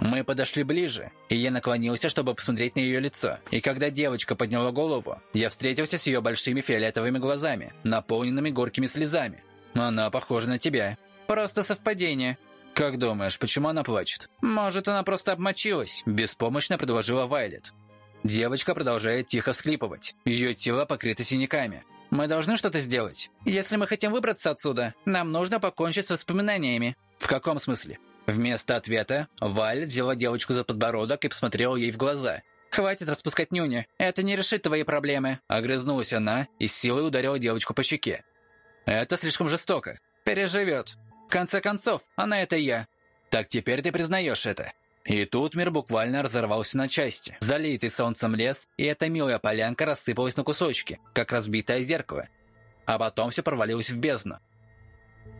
Мы подошли ближе, и я наклонился, чтобы посмотреть на ее лицо. И когда девочка подняла голову, я встретился с ее большими фиолетовыми глазами, наполненными горькими слезами. Она похожа на тебя. Просто совпадение. Как думаешь, почему она плачет? Может, она просто обмочилась? Беспомощно предложила Вайлет. Девочка продолжает тихо всхлипывать. Ее тело покрыто синяками. Мы должны что-то сделать. Если мы хотим выбраться отсюда, нам нужно покончить с воспоминаниями. В каком смысле? Вместо ответа Валь взяла девочку за подбородок и посмотрела ей в глаза. «Хватит распускать нюни. Это не решит твои проблемы». Огрызнулась она и с силой ударила девочку по щеке. «Это слишком жестоко». «Переживет». В конце концов, она это я. Так теперь ты признаешь это. И тут мир буквально разорвался на части. Залитый солнцем лес, и эта милая полянка рассыпалась на кусочки, как разбитое зеркало. А потом все провалилось в бездну.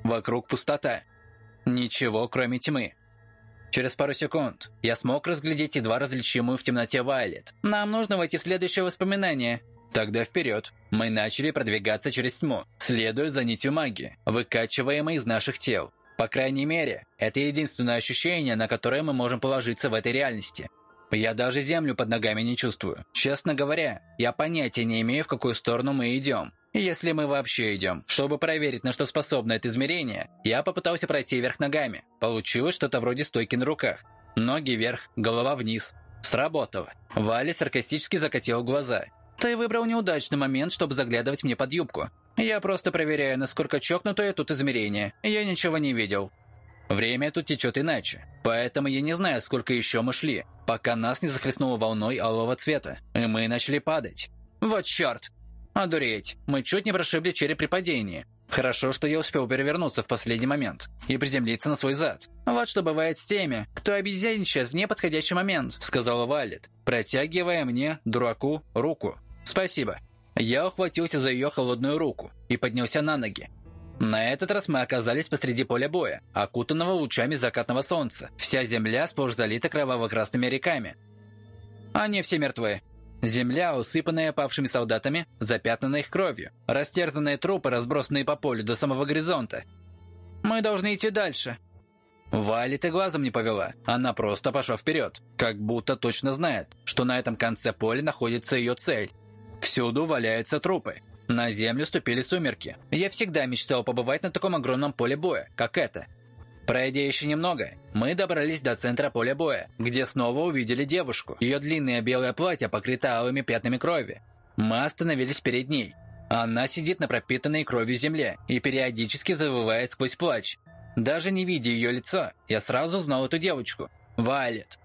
Вокруг пустота. Ничего, кроме тьмы. Через пару секунд я смог разглядеть едва различимую в темноте Вайлет. Нам нужно войти в следующее воспоминание. Тогда вперед. Мы начали продвигаться через тьму, следуя за нитью магии, выкачиваемой из наших тел. По крайней мере, это единственное ощущение, на которое мы можем положиться в этой реальности. Я даже землю под ногами не чувствую. Честно говоря, я понятия не имею, в какую сторону мы идем. Если мы вообще идем. Чтобы проверить, на что способно это измерение, я попытался пройти вверх ногами. Получилось что-то вроде стойки на руках. Ноги вверх, голова вниз. Сработало. Валя саркастически закатил глаза. «Ты выбрал неудачный момент, чтобы заглядывать мне под юбку. Я просто проверяю, насколько чокнутое тут измерение. Я ничего не видел. Время тут течет иначе, поэтому я не знаю, сколько еще мы шли, пока нас не захлестнуло волной алого цвета, и мы начали падать. Вот черт! Одуреть, мы чуть не прошибли череп при падении. Хорошо, что я успел перевернуться в последний момент и приземлиться на свой зад. Вот что бывает с теми, кто обезьяничает в неподходящий момент, сказала Валет, протягивая мне, дураку, руку. Спасибо. Я ухватился за ее холодную руку и поднялся на ноги. На этот раз мы оказались посреди поля боя, окутанного лучами закатного солнца. Вся земля сплошь залита кроваво-красными реками. Они все мертвы. Земля, усыпанная павшими солдатами, запятнана их кровью. Растерзанные трупы, разбросанные по полю до самого горизонта. Мы должны идти дальше. Вали ты глазом не повела. Она просто пошла вперед, как будто точно знает, что на этом конце поля находится ее цель. Всюду валяются трупы. На землю ступили сумерки. Я всегда мечтал побывать на таком огромном поле боя, как это. Пройдя еще немного, мы добрались до центра поля боя, где снова увидели девушку. Ее длинное белое платье покрыто алыми пятнами крови. Мы остановились перед ней. Она сидит на пропитанной кровью земле и периодически завывает сквозь плач. Даже не видя ее лица, я сразу знал эту девочку. Вайлет.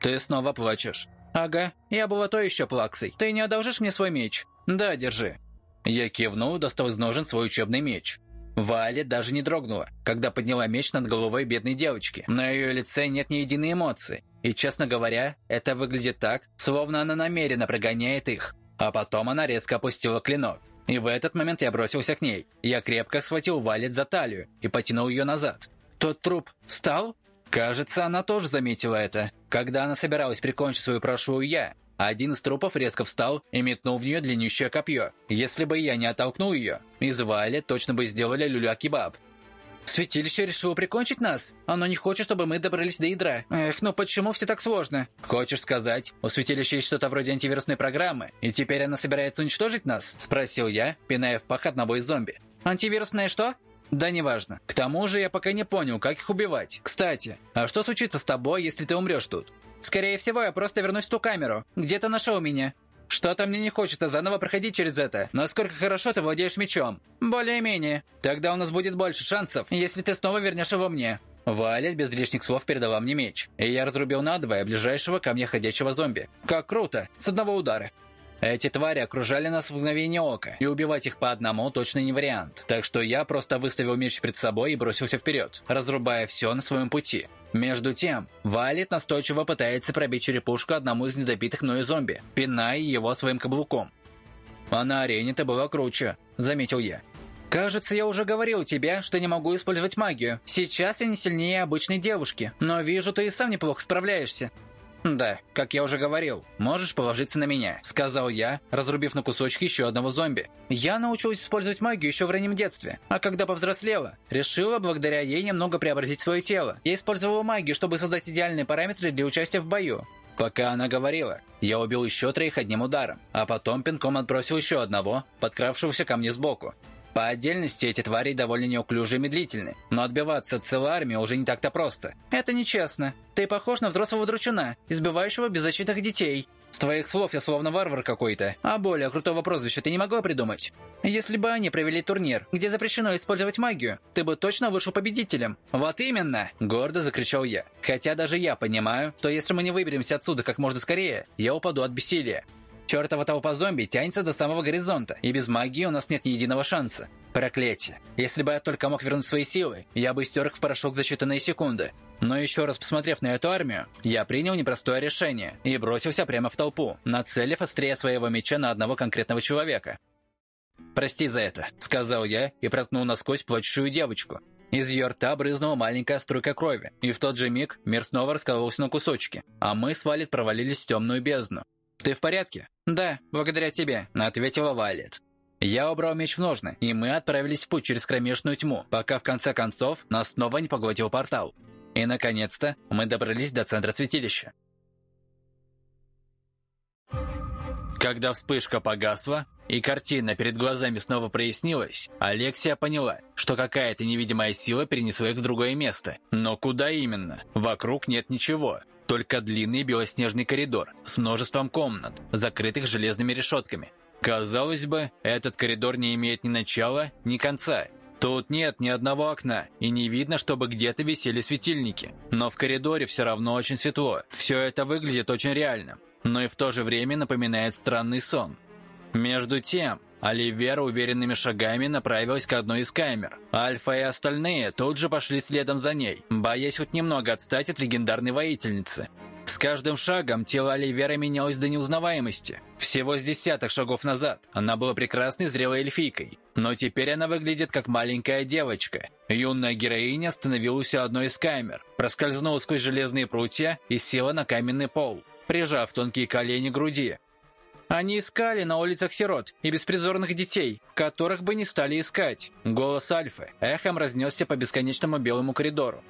Ты снова плачешь. «Ага, я была то еще плаксой. Ты не одолжишь мне свой меч?» «Да, держи». Я кивнул достал из ножен свой учебный меч. Валя даже не дрогнула, когда подняла меч над головой бедной девочки. На ее лице нет ни единой эмоции. И, честно говоря, это выглядит так, словно она намеренно прогоняет их. А потом она резко опустила клинок. И в этот момент я бросился к ней. Я крепко схватил Валет за талию и потянул ее назад. «Тот труп встал?» Кажется, она тоже заметила это. Когда она собиралась прикончить свою прошлую «я», один из трупов резко встал и метнул в нее длиннющее копье. Если бы я не оттолкнул ее, из Вали точно бы сделали люля-кебаб. Святилище решило прикончить нас. Оно не хочет, чтобы мы добрались до ядра. Эх, ну почему все так сложно? Хочешь сказать, у святилища есть что-то вроде антивирусной программы, и теперь она собирается уничтожить нас? Спросил я, пиная в пах одного из зомби. Антивирусное что? Да неважно. К тому же я пока не понял, как их убивать. Кстати, а что случится с тобой, если ты умрешь тут? Скорее всего, я просто вернусь в ту камеру. Где ты нашел меня? Что-то мне не хочется заново проходить через это. Насколько хорошо ты владеешь мечом? Более-менее. Тогда у нас будет больше шансов, если ты снова вернешь его мне. Валет без лишних слов передала мне меч, и я разрубил надвое ближайшего ко мне ходячего зомби. Как круто! С одного удара. Эти твари окружали нас в мгновение ока, и убивать их по одному точно не вариант. Так что я просто выставил меч перед собой и бросился вперед, разрубая все на своем пути. Между тем, Валет настойчиво пытается пробить черепушку одному из недобитых мною зомби, пиная его своим каблуком. «А на арене-то было круче», — заметил я. «Кажется, я уже говорил тебе, что не могу использовать магию. Сейчас я не сильнее обычной девушки, но вижу, ты и сам неплохо справляешься. «Да, как я уже говорил, можешь положиться на меня», — сказал я, разрубив на кусочки еще одного зомби. Я научилась использовать магию еще в раннем детстве, а когда повзрослела, решила благодаря ей немного преобразить свое тело. Я использовала магию, чтобы создать идеальные параметры для участия в бою. Пока она говорила, я убил еще троих одним ударом, а потом пинком отбросил еще одного, подкравшегося ко мне сбоку. По отдельности эти твари довольно неуклюжи и медлительны, но отбиваться от целой армии уже не так-то просто. Это нечестно. Ты похож на взрослого дручуна, избивающего беззащитных детей. С твоих слов я словно варвар какой-то, а более крутого прозвища ты не могла придумать. Если бы они провели турнир, где запрещено использовать магию, ты бы точно вышел победителем. Вот именно! Гордо закричал я. Хотя даже я понимаю, что если мы не выберемся отсюда как можно скорее, я упаду от бессилия. Чертова толпа зомби тянется до самого горизонта, и без магии у нас нет ни единого шанса. Проклятие. Если бы я только мог вернуть свои силы, я бы стер их в порошок за считанные секунды. Но еще раз посмотрев на эту армию, я принял непростое решение и бросился прямо в толпу, нацелив острие своего меча на одного конкретного человека. «Прости за это», — сказал я и проткнул насквозь плачущую девочку. Из ее рта брызнула маленькая струйка крови, и в тот же миг мир снова раскололся на кусочки, а мы с Валет провалились в темную бездну. «Ты в порядке?» «Да, благодаря тебе», — ответила Валет. Я убрал меч в ножны, и мы отправились в путь через кромешную тьму, пока в конце концов нас снова не поглотил портал. И, наконец-то, мы добрались до центра святилища. Когда вспышка погасла, и картина перед глазами снова прояснилась, Алексия поняла, что какая-то невидимая сила перенесла их в другое место. Но куда именно? Вокруг нет ничего. Только длинный белоснежный коридор с множеством комнат, закрытых железными решетками. Казалось бы, этот коридор не имеет ни начала, ни конца. Тут нет ни одного окна, и не видно, чтобы где-то висели светильники. Но в коридоре все равно очень светло. Все это выглядит очень реальным, но и в то же время напоминает странный сон. Между тем, Оливера уверенными шагами направилась к одной из камер. Альфа и остальные тут же пошли следом за ней, боясь хоть немного отстать от легендарной воительницы. С каждым шагом тело Оливера менялось до неузнаваемости. Всего с десяток шагов назад она была прекрасной зрелой эльфийкой, но теперь она выглядит как маленькая девочка. Юная героиня остановилась у одной из камер, проскользнула сквозь железные прутья и села на каменный пол, прижав тонкие колени к груди. Они искали на улицах сирот и беспризорных детей, которых бы не стали искать. Голос Альфы эхом разнесся по бесконечному белому коридору.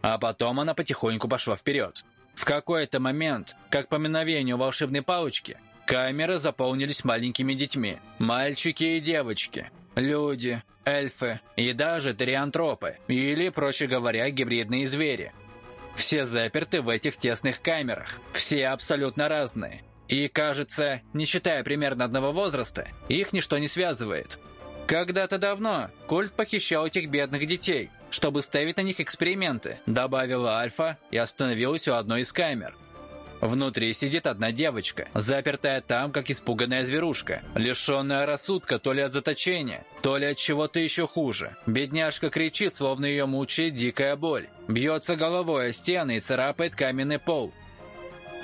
А потом она потихоньку пошла вперед. В какой-то момент, как по мгновению волшебной палочки, камеры заполнились маленькими детьми. Мальчики и девочки, люди, эльфы и даже триантропы, или, проще говоря, гибридные звери. Все заперты в этих тесных камерах, все абсолютно разные. И, кажется, не считая примерно одного возраста, их ничто не связывает. Когда-то давно культ похищал этих бедных детей – чтобы ставить на них эксперименты», добавила Альфа и остановилась у одной из камер. Внутри сидит одна девочка, запертая там, как испуганная зверушка, лишенная рассудка то ли от заточения, то ли от чего-то еще хуже. Бедняжка кричит, словно ее мучает дикая боль. Бьется головой о стены и царапает каменный пол.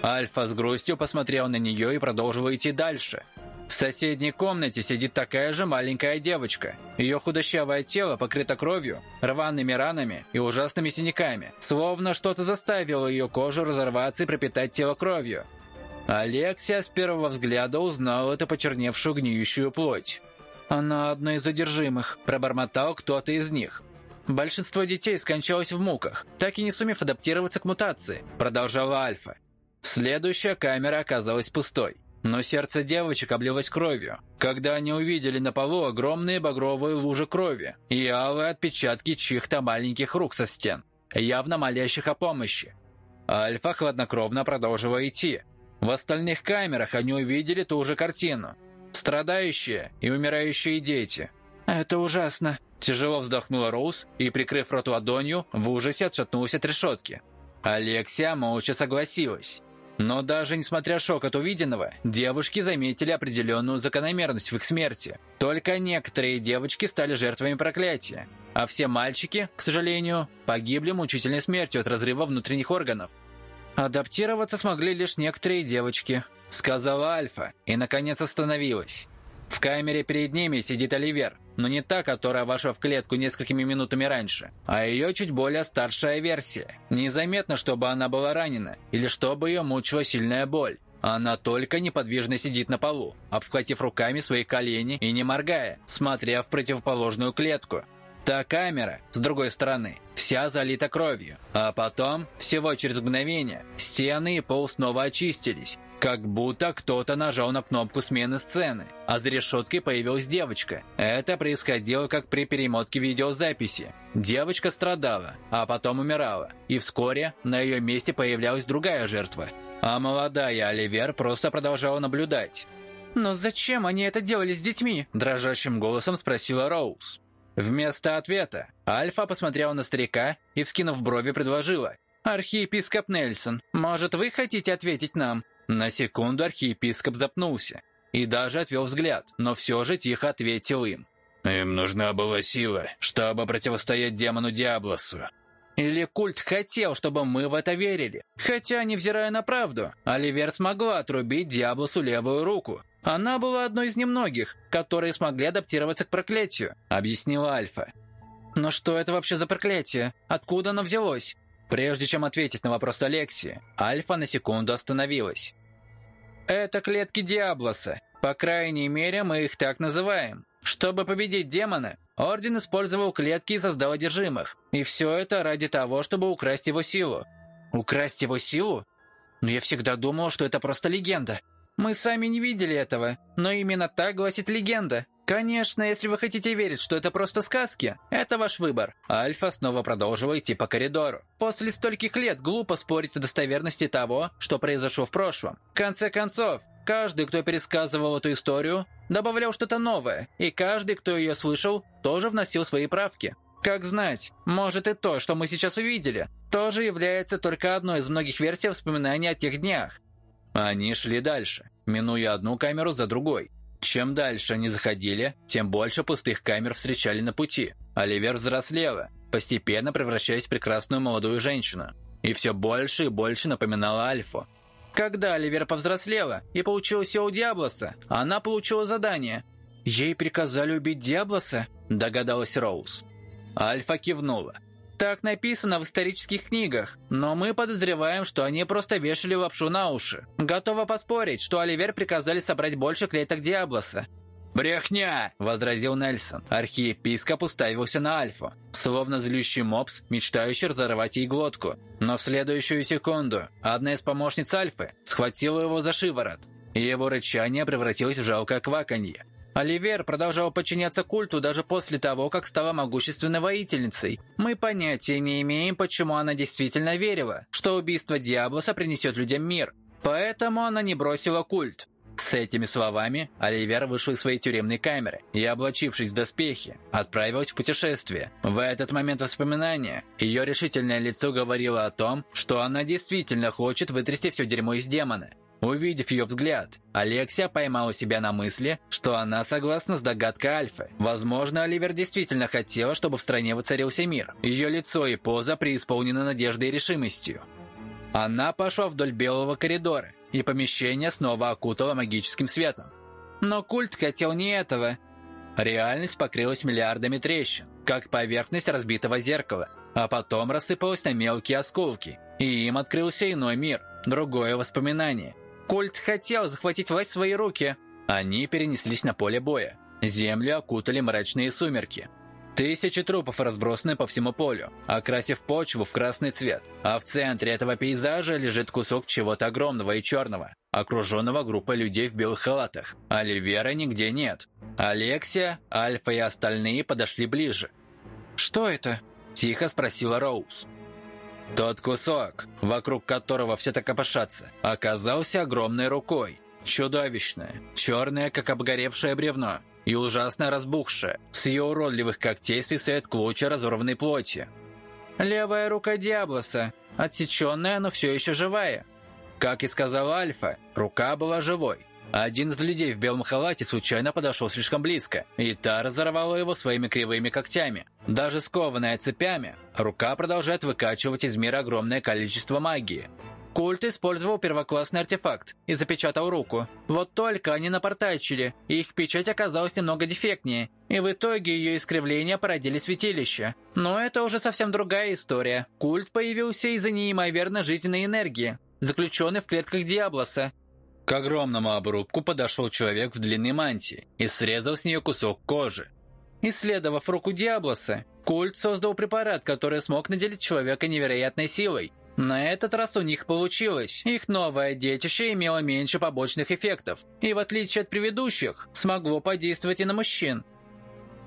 Альфа с грустью посмотрел на нее и продолжил идти дальше. В соседней комнате сидит такая же маленькая девочка. Ее худощавое тело покрыто кровью, рваными ранами и ужасными синяками, словно что-то заставило ее кожу разорваться и пропитать тело кровью. Алексия с первого взгляда узнал эту почерневшую гниющую плоть. «Она одна из задержимых», – пробормотал кто-то из них. «Большинство детей скончалось в муках, так и не сумев адаптироваться к мутации», – продолжала Альфа. Следующая камера оказалась пустой. Но сердце девочек облилось кровью, когда они увидели на полу огромные багровые лужи крови и алые отпечатки чьих-то маленьких рук со стен, явно молящих о помощи. Альфа хладнокровно продолжила идти. В остальных камерах они увидели ту же картину. Страдающие и умирающие дети. «Это ужасно», – тяжело вздохнула Роуз и, прикрыв рот ладонью, в ужасе отшатнулась от решетки. Алексия молча согласилась. Но даже несмотря шок от увиденного, девушки заметили определенную закономерность в их смерти. Только некоторые девочки стали жертвами проклятия, а все мальчики, к сожалению, погибли мучительной смертью от разрыва внутренних органов. «Адаптироваться смогли лишь некоторые девочки», — сказала Альфа, и, наконец, остановилась. В камере перед ними сидит Оливер, но не та, которая вошла в клетку несколькими минутами раньше, а ее чуть более старшая версия. Незаметно, чтобы она была ранена, или чтобы ее мучила сильная боль. Она только неподвижно сидит на полу, обхватив руками свои колени и не моргая, смотря в противоположную клетку. Та камера, с другой стороны, вся залита кровью. А потом, всего через мгновение, стены и пол снова очистились, как будто кто-то нажал на кнопку смены сцены, а за решеткой появилась девочка. Это происходило как при перемотке видеозаписи. Девочка страдала, а потом умирала, и вскоре на ее месте появлялась другая жертва. А молодая Оливер просто продолжала наблюдать. «Но зачем они это делали с детьми?» – дрожащим голосом спросила Роуз. Вместо ответа Альфа посмотрела на старика и, вскинув брови, предложила. «Архиепископ Нельсон, может, вы хотите ответить нам?» На секунду архиепископ запнулся и даже отвел взгляд, но все же тихо ответил им. Им нужна была сила, чтобы противостоять демону Диаблосу. Или культ хотел, чтобы мы в это верили. Хотя, невзирая на правду, Оливер смогла отрубить Диаблосу левую руку. Она была одной из немногих, которые смогли адаптироваться к проклятию, объяснила Альфа. Но что это вообще за проклятие? Откуда оно взялось? Прежде чем ответить на вопрос Алексии, Альфа на секунду остановилась. Это клетки Диаблоса. По крайней мере, мы их так называем. Чтобы победить демона, Орден использовал клетки и создал одержимых. И все это ради того, чтобы украсть его силу. Украсть его силу? Но я всегда думал, что это просто легенда. Мы сами не видели этого, но именно так гласит легенда. Конечно, если вы хотите верить, что это просто сказки, это ваш выбор. Альфа снова продолжила идти по коридору. После стольких лет глупо спорить о достоверности того, что произошло в прошлом. В конце концов, каждый, кто пересказывал эту историю, добавлял что-то новое, и каждый, кто ее слышал, тоже вносил свои правки. Как знать, может и то, что мы сейчас увидели, тоже является только одной из многих версий воспоминаний о тех днях. Они шли дальше, минуя одну камеру за другой. Чем дальше они заходили, тем больше пустых камер встречали на пути. Оливер взрослела, постепенно превращаясь в прекрасную молодую женщину. И все больше и больше напоминала Альфу. Когда Оливер повзрослела и получила силу Диаблоса, она получила задание. «Ей приказали убить Диаблоса?» – догадалась Роуз. Альфа кивнула. Так написано в исторических книгах, но мы подозреваем, что они просто вешали лапшу на уши. Готова поспорить, что Оливер приказали собрать больше клеток Диаблоса. «Брехня!» – возразил Нельсон. Архиепископ уставился на Альфу, словно злющий мопс, мечтающий разорвать ей глотку. Но в следующую секунду одна из помощниц Альфы схватила его за шиворот, и его рычание превратилось в жалкое кваканье. Оливер продолжала подчиняться культу даже после того, как стала могущественной воительницей. Мы понятия не имеем, почему она действительно верила, что убийство Диаблоса принесет людям мир. Поэтому она не бросила культ. С этими словами Оливер вышел из своей тюремной камеры и, облачившись в доспехи, отправилась в путешествие. В этот момент воспоминания ее решительное лицо говорило о том, что она действительно хочет вытрясти все дерьмо из демона. Увидев ее взгляд, Алексия поймала себя на мысли, что она согласна с догадкой Альфы. Возможно, Оливер действительно хотела, чтобы в стране воцарился мир. Ее лицо и поза преисполнены надеждой и решимостью. Она пошла вдоль белого коридора, и помещение снова окутало магическим светом. Но культ хотел не этого. Реальность покрылась миллиардами трещин, как поверхность разбитого зеркала, а потом рассыпалась на мелкие осколки, и им открылся иной мир, другое воспоминание. Кольт хотел захватить власть в свои руки. Они перенеслись на поле боя. Землю окутали мрачные сумерки. Тысячи трупов разбросаны по всему полю, окрасив почву в красный цвет. А в центре этого пейзажа лежит кусок чего-то огромного и черного, окруженного группой людей в белых халатах. Оливера нигде нет. Алексия, Альфа и остальные подошли ближе. «Что это?» – тихо спросила Роуз. Тот кусок, вокруг которого все так копошатся, оказался огромной рукой. Чудовищная, черная, как обгоревшее бревно, и ужасно разбухшая. С ее уродливых когтей свисает клочья разорванной плоти. Левая рука Диаблоса, отсеченная, но все еще живая. Как и сказал Альфа, рука была живой. Один из людей в белом халате случайно подошел слишком близко, и та разорвала его своими кривыми когтями. Даже скованная цепями, рука продолжает выкачивать из мира огромное количество магии. Культ использовал первоклассный артефакт и запечатал руку. Вот только они напортачили, и их печать оказалась немного дефектнее, и в итоге ее искривления породили святилище. Но это уже совсем другая история. Культ появился из-за неимоверно жизненной энергии, заключенной в клетках Диаблоса, к огромному обрубку подошел человек в длинной мантии и срезал с нее кусок кожи. Исследовав руку Диаблоса, культ создал препарат, который смог наделить человека невероятной силой. На этот раз у них получилось. Их новое детище имело меньше побочных эффектов, и в отличие от предыдущих, смогло подействовать и на мужчин.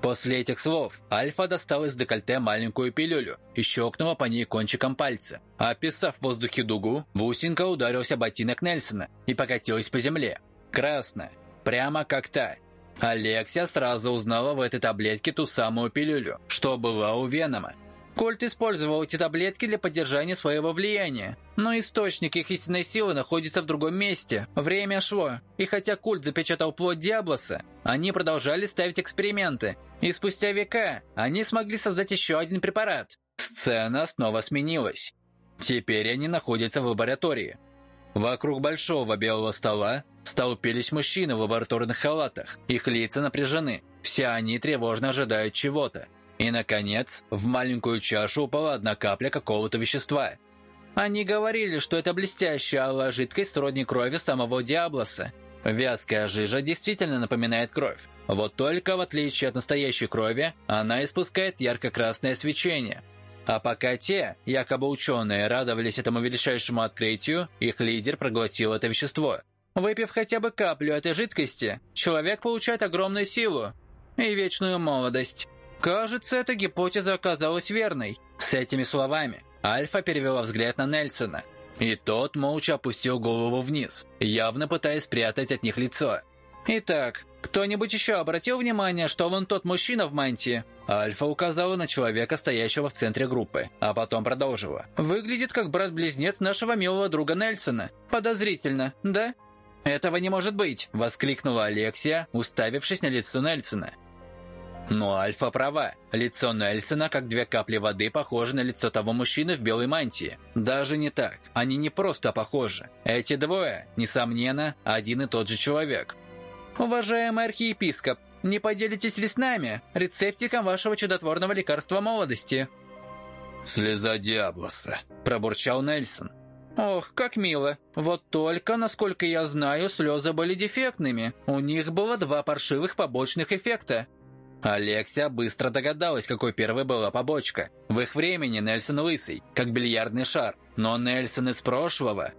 После этих слов Альфа достал из декольте маленькую пилюлю и щелкнула по ней кончиком пальца. Описав в воздухе дугу, бусинка ударился ботинок Нельсона и покатилась по земле. Красная, прямо как та. Алексия сразу узнала в этой таблетке ту самую пилюлю, что была у Венома. Культ использовал эти таблетки для поддержания своего влияния, но источник их истинной силы находится в другом месте. Время шло, и хотя культ запечатал плоть Диаблоса, они продолжали ставить эксперименты, и спустя века они смогли создать еще один препарат. Сцена снова сменилась. Теперь они находятся в лаборатории. Вокруг большого белого стола столпились мужчины в лабораторных халатах. Их лица напряжены. Все они тревожно ожидают чего-то. И, наконец, в маленькую чашу упала одна капля какого-то вещества. Они говорили, что это блестящая алая жидкость сродни крови самого Диаблоса. Вязкая жижа действительно напоминает кровь. Вот только, в отличие от настоящей крови, она испускает ярко-красное свечение. А пока те, якобы ученые, радовались этому величайшему открытию, их лидер проглотил это вещество. Выпив хотя бы каплю этой жидкости, человек получает огромную силу и вечную молодость. Кажется, эта гипотеза оказалась верной. С этими словами Альфа перевела взгляд на Нельсона. И тот молча опустил голову вниз, явно пытаясь спрятать от них лицо. «Итак, кто-нибудь еще обратил внимание, что вон тот мужчина в мантии?» Альфа указала на человека, стоящего в центре группы, а потом продолжила. «Выглядит как брат-близнец нашего милого друга Нельсона. Подозрительно, да?» «Этого не может быть!» – воскликнула Алексия, уставившись на лицо Нельсона. Но Альфа права. Лицо Нельсона, как две капли воды, похоже на лицо того мужчины в белой мантии. Даже не так. Они не просто похожи. Эти двое, несомненно, один и тот же человек. «Уважаемый архиепископ, не поделитесь ли с нами рецептиком вашего чудотворного лекарства молодости?» «Слеза Диаблоса», – пробурчал Нельсон. «Ох, как мило. Вот только, насколько я знаю, слезы были дефектными. У них было два паршивых побочных эффекта. Алексия быстро догадалась, какой первой была побочка. В их времени Нельсон лысый, как бильярдный шар, но Нельсон из прошлого.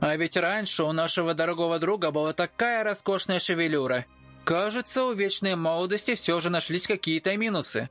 А ведь раньше у нашего дорогого друга была такая роскошная шевелюра. Кажется, у вечной молодости все же нашлись какие-то минусы.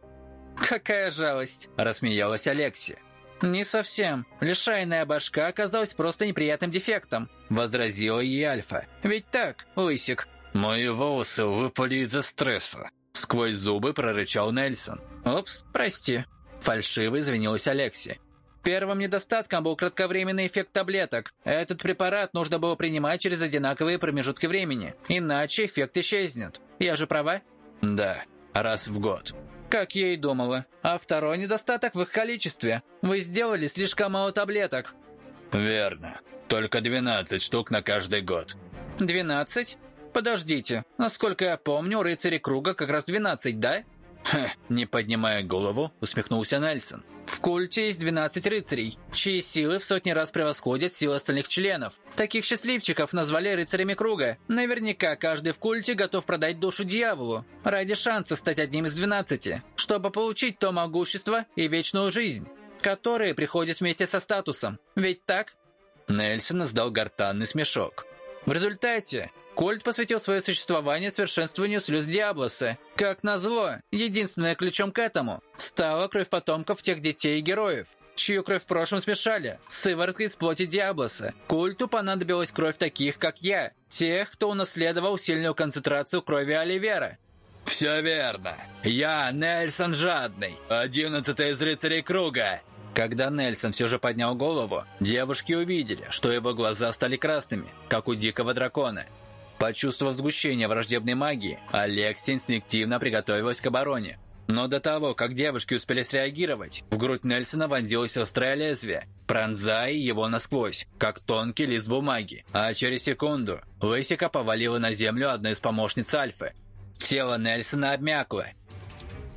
«Какая жалость!» – рассмеялась Алексия. «Не совсем. Лишайная башка оказалась просто неприятным дефектом», – возразила ей Альфа. «Ведь так, Лысик?» «Мои волосы выпали из-за стресса», Сквозь зубы прорычал Нельсон. «Упс, прости». Фальшиво извинилась Алексия. Первым недостатком был кратковременный эффект таблеток. Этот препарат нужно было принимать через одинаковые промежутки времени, иначе эффект исчезнет. Я же права? Да, раз в год. Как я и думала. А второй недостаток в их количестве. Вы сделали слишком мало таблеток. Верно. Только 12 штук на каждый год. 12? «Подождите, насколько я помню, рыцари круга как раз 12, да?» «Хе, не поднимая голову, усмехнулся Нельсон. В культе есть 12 рыцарей, чьи силы в сотни раз превосходят силы остальных членов. Таких счастливчиков назвали рыцарями круга. Наверняка каждый в культе готов продать душу дьяволу ради шанса стать одним из 12, чтобы получить то могущество и вечную жизнь, которые приходят вместе со статусом. Ведь так? Нельсон издал гортанный смешок. В результате Кольт посвятил свое существование совершенствованию слез Диаблоса. Как назло, единственным ключом к этому стала кровь потомков тех детей и героев, чью кровь в прошлом смешали с сывороткой из плоти Диаблоса. Культу понадобилась кровь таких, как я, тех, кто унаследовал сильную концентрацию крови Оливера. «Все верно. Я Нельсон Жадный, одиннадцатый из рыцарей круга», когда Нельсон все же поднял голову, девушки увидели, что его глаза стали красными, как у дикого дракона. Почувствовав сгущение враждебной магии, Алексия инстинктивно приготовилась к обороне. Но до того, как девушки успели среагировать, в грудь Нельсона вонзилось острое лезвие, пронзая его насквозь, как тонкий лист бумаги. А через секунду Лысика повалила на землю одна из помощниц Альфы. Тело Нельсона обмякло.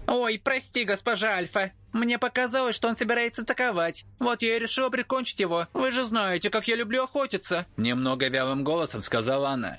«Ой, прости, госпожа Альфа. Мне показалось, что он собирается атаковать. Вот я и решила прикончить его. Вы же знаете, как я люблю охотиться». Немного вялым голосом сказала она.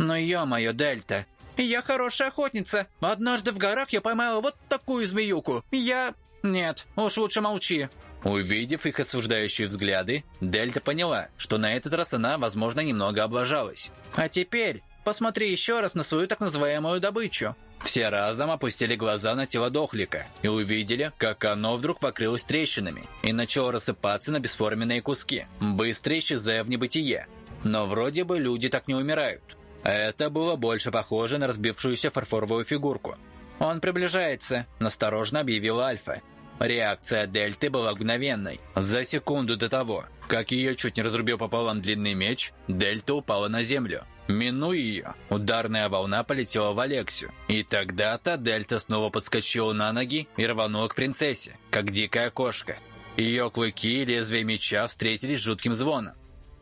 Но ё-моё, Дельта, я хорошая охотница. Однажды в горах я поймала вот такую змеюку. Я... Нет, уж лучше молчи. Увидев их осуждающие взгляды, Дельта поняла, что на этот раз она, возможно, немного облажалась. А теперь посмотри еще раз на свою так называемую добычу. Все разом опустили глаза на тело Дохлика и увидели, как оно вдруг покрылось трещинами и начало рассыпаться на бесформенные куски, быстро исчезая в небытие. Но вроде бы люди так не умирают. Это было больше похоже на разбившуюся фарфоровую фигурку. «Он приближается», – насторожно объявила Альфа. Реакция Дельты была мгновенной. За секунду до того, как ее чуть не разрубил пополам длинный меч, Дельта упала на землю. Минуя ее, ударная волна полетела в Алексию. И тогда-то Дельта снова подскочила на ноги и рванула к принцессе, как дикая кошка. Ее клыки и лезвие меча встретились жутким звоном.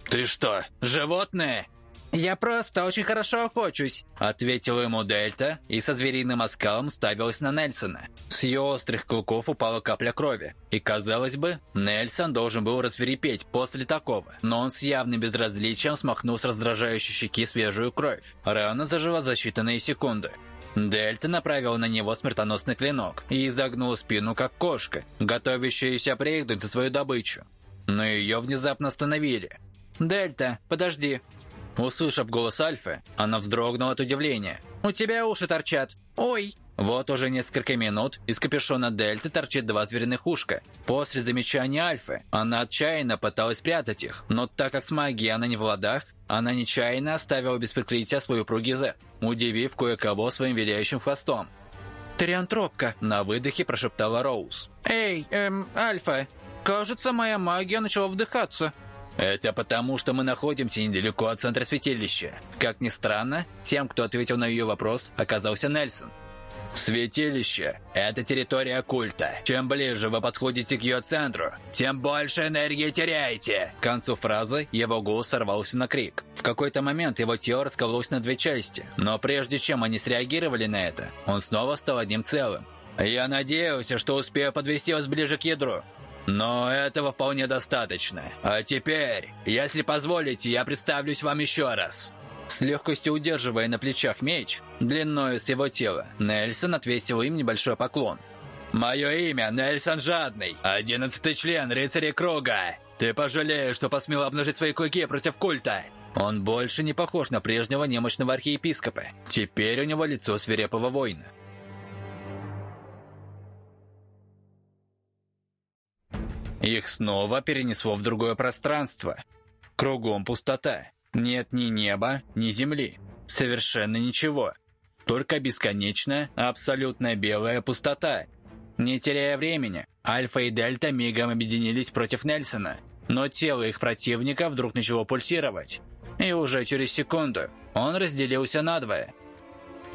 «Ты что, животное?» «Я просто очень хорошо охочусь», — ответила ему Дельта и со звериным оскалом ставилась на Нельсона. С ее острых клыков упала капля крови, и, казалось бы, Нельсон должен был расверепеть после такого, но он с явным безразличием смахнул с раздражающей щеки свежую кровь. Рана зажила за считанные секунды. Дельта направила на него смертоносный клинок и изогнула спину, как кошка, готовящаяся прыгнуть за свою добычу. Но ее внезапно остановили. «Дельта, подожди!» Услышав голос Альфы, она вздрогнула от удивления. «У тебя уши торчат!» «Ой!» Вот уже несколько минут из капюшона Дельты торчит два звериных ушка. После замечания Альфы она отчаянно пыталась прятать их, но так как с магией она не в ладах, она нечаянно оставила без прикрытия свою упругий удивив кое-кого своим виляющим хвостом. «Триантропка!» – на выдохе прошептала Роуз. «Эй, эм, Альфа, кажется, моя магия начала вдыхаться». Это потому, что мы находимся недалеко от центра святилища. Как ни странно, тем, кто ответил на ее вопрос, оказался Нельсон. Святилище – это территория культа. Чем ближе вы подходите к ее центру, тем больше энергии теряете. К концу фразы его голос сорвался на крик. В какой-то момент его тело раскололось на две части, но прежде чем они среагировали на это, он снова стал одним целым. «Я надеялся, что успею подвести вас ближе к ядру, но этого вполне достаточно. А теперь, если позволите, я представлюсь вам еще раз». С легкостью удерживая на плечах меч, длиною с его тела, Нельсон отвесил им небольшой поклон. «Мое имя Нельсон Жадный, одиннадцатый член рыцаря Круга. Ты пожалеешь, что посмел обнажить свои клыки против культа». Он больше не похож на прежнего немощного архиепископа. Теперь у него лицо свирепого воина. Их снова перенесло в другое пространство. Кругом пустота. Нет ни неба, ни земли. Совершенно ничего. Только бесконечная, абсолютно белая пустота. Не теряя времени, Альфа и Дельта мигом объединились против Нельсона. Но тело их противника вдруг начало пульсировать. И уже через секунду он разделился надвое.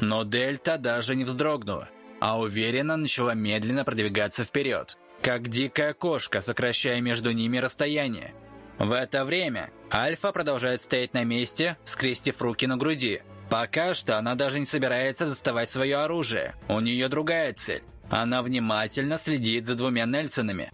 Но Дельта даже не вздрогнула, а уверенно начала медленно продвигаться вперед как дикая кошка, сокращая между ними расстояние. В это время Альфа продолжает стоять на месте, скрестив руки на груди. Пока что она даже не собирается доставать свое оружие. У нее другая цель. Она внимательно следит за двумя Нельсонами.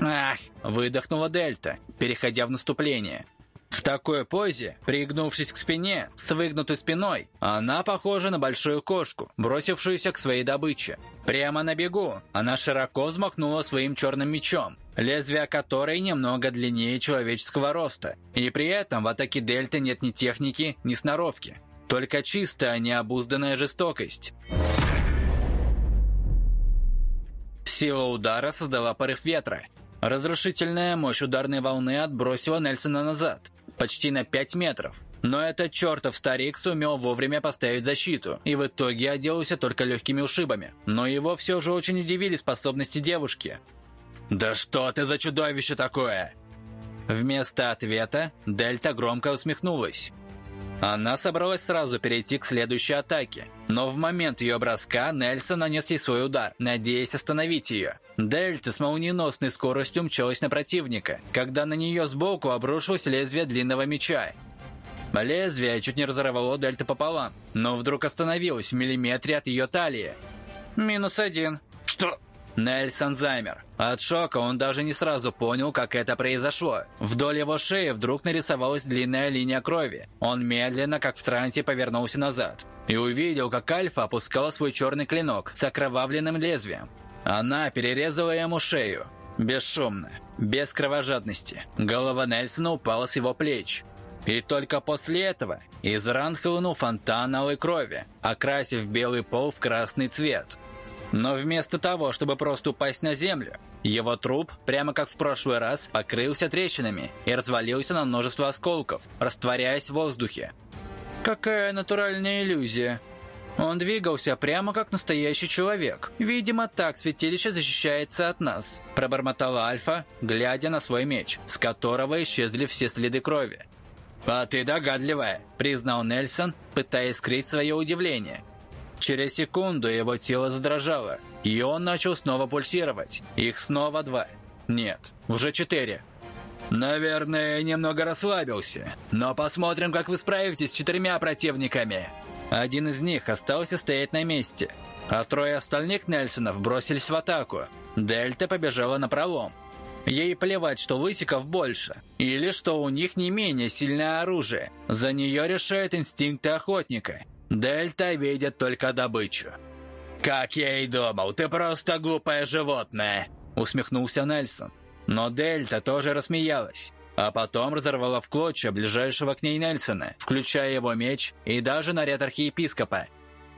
«Ах!» – выдохнула Дельта, переходя в наступление. В такой позе, пригнувшись к спине, с выгнутой спиной, она похожа на большую кошку, бросившуюся к своей добыче. Прямо на бегу она широко взмахнула своим черным мечом, лезвие которой немного длиннее человеческого роста. И при этом в атаке Дельты нет ни техники, ни сноровки. Только чистая, необузданная жестокость. Сила удара создала порыв ветра. Разрушительная мощь ударной волны отбросила Нельсона назад почти на 5 метров. Но этот чертов старик сумел вовремя поставить защиту, и в итоге отделался только легкими ушибами. Но его все же очень удивили способности девушки. «Да что ты за чудовище такое?» Вместо ответа Дельта громко усмехнулась. Она собралась сразу перейти к следующей атаке, но в момент ее броска Нельсон нанес ей свой удар, надеясь остановить ее. Дельта с молниеносной скоростью мчалась на противника, когда на нее сбоку обрушилось лезвие длинного меча. Лезвие чуть не разорвало Дельта пополам, но вдруг остановилось в миллиметре от ее талии. «Минус один». «Что?» Нельсон замер. От шока он даже не сразу понял, как это произошло. Вдоль его шеи вдруг нарисовалась длинная линия крови. Он медленно, как в трансе, повернулся назад. И увидел, как Альфа опускала свой черный клинок с окровавленным лезвием. Она перерезала ему шею. Бесшумно, без кровожадности. Голова Нельсона упала с его плеч. И только после этого из ран хлынул фонтан алой крови, окрасив белый пол в красный цвет. Но вместо того, чтобы просто упасть на землю, его труп, прямо как в прошлый раз, покрылся трещинами и развалился на множество осколков, растворяясь в воздухе. «Какая натуральная иллюзия!» Он двигался прямо как настоящий человек. Видимо, так святилище защищается от нас. Пробормотала Альфа, глядя на свой меч, с которого исчезли все следы крови. «А ты догадливая», — признал Нельсон, пытаясь скрыть свое удивление. Через секунду его тело задрожало, и он начал снова пульсировать. Их снова два. Нет, уже четыре. «Наверное, немного расслабился. Но посмотрим, как вы справитесь с четырьмя противниками». Один из них остался стоять на месте, а трое остальных Нельсонов бросились в атаку. Дельта побежала на пролом. Ей плевать, что лысиков больше, или что у них не менее сильное оружие. За нее решают инстинкты охотника. Дельта видит только добычу. «Как я и думал, ты просто глупое животное!» усмехнулся Нельсон. Но Дельта тоже рассмеялась, а потом разорвала в клочья ближайшего к ней Нельсона, включая его меч и даже наряд архиепископа.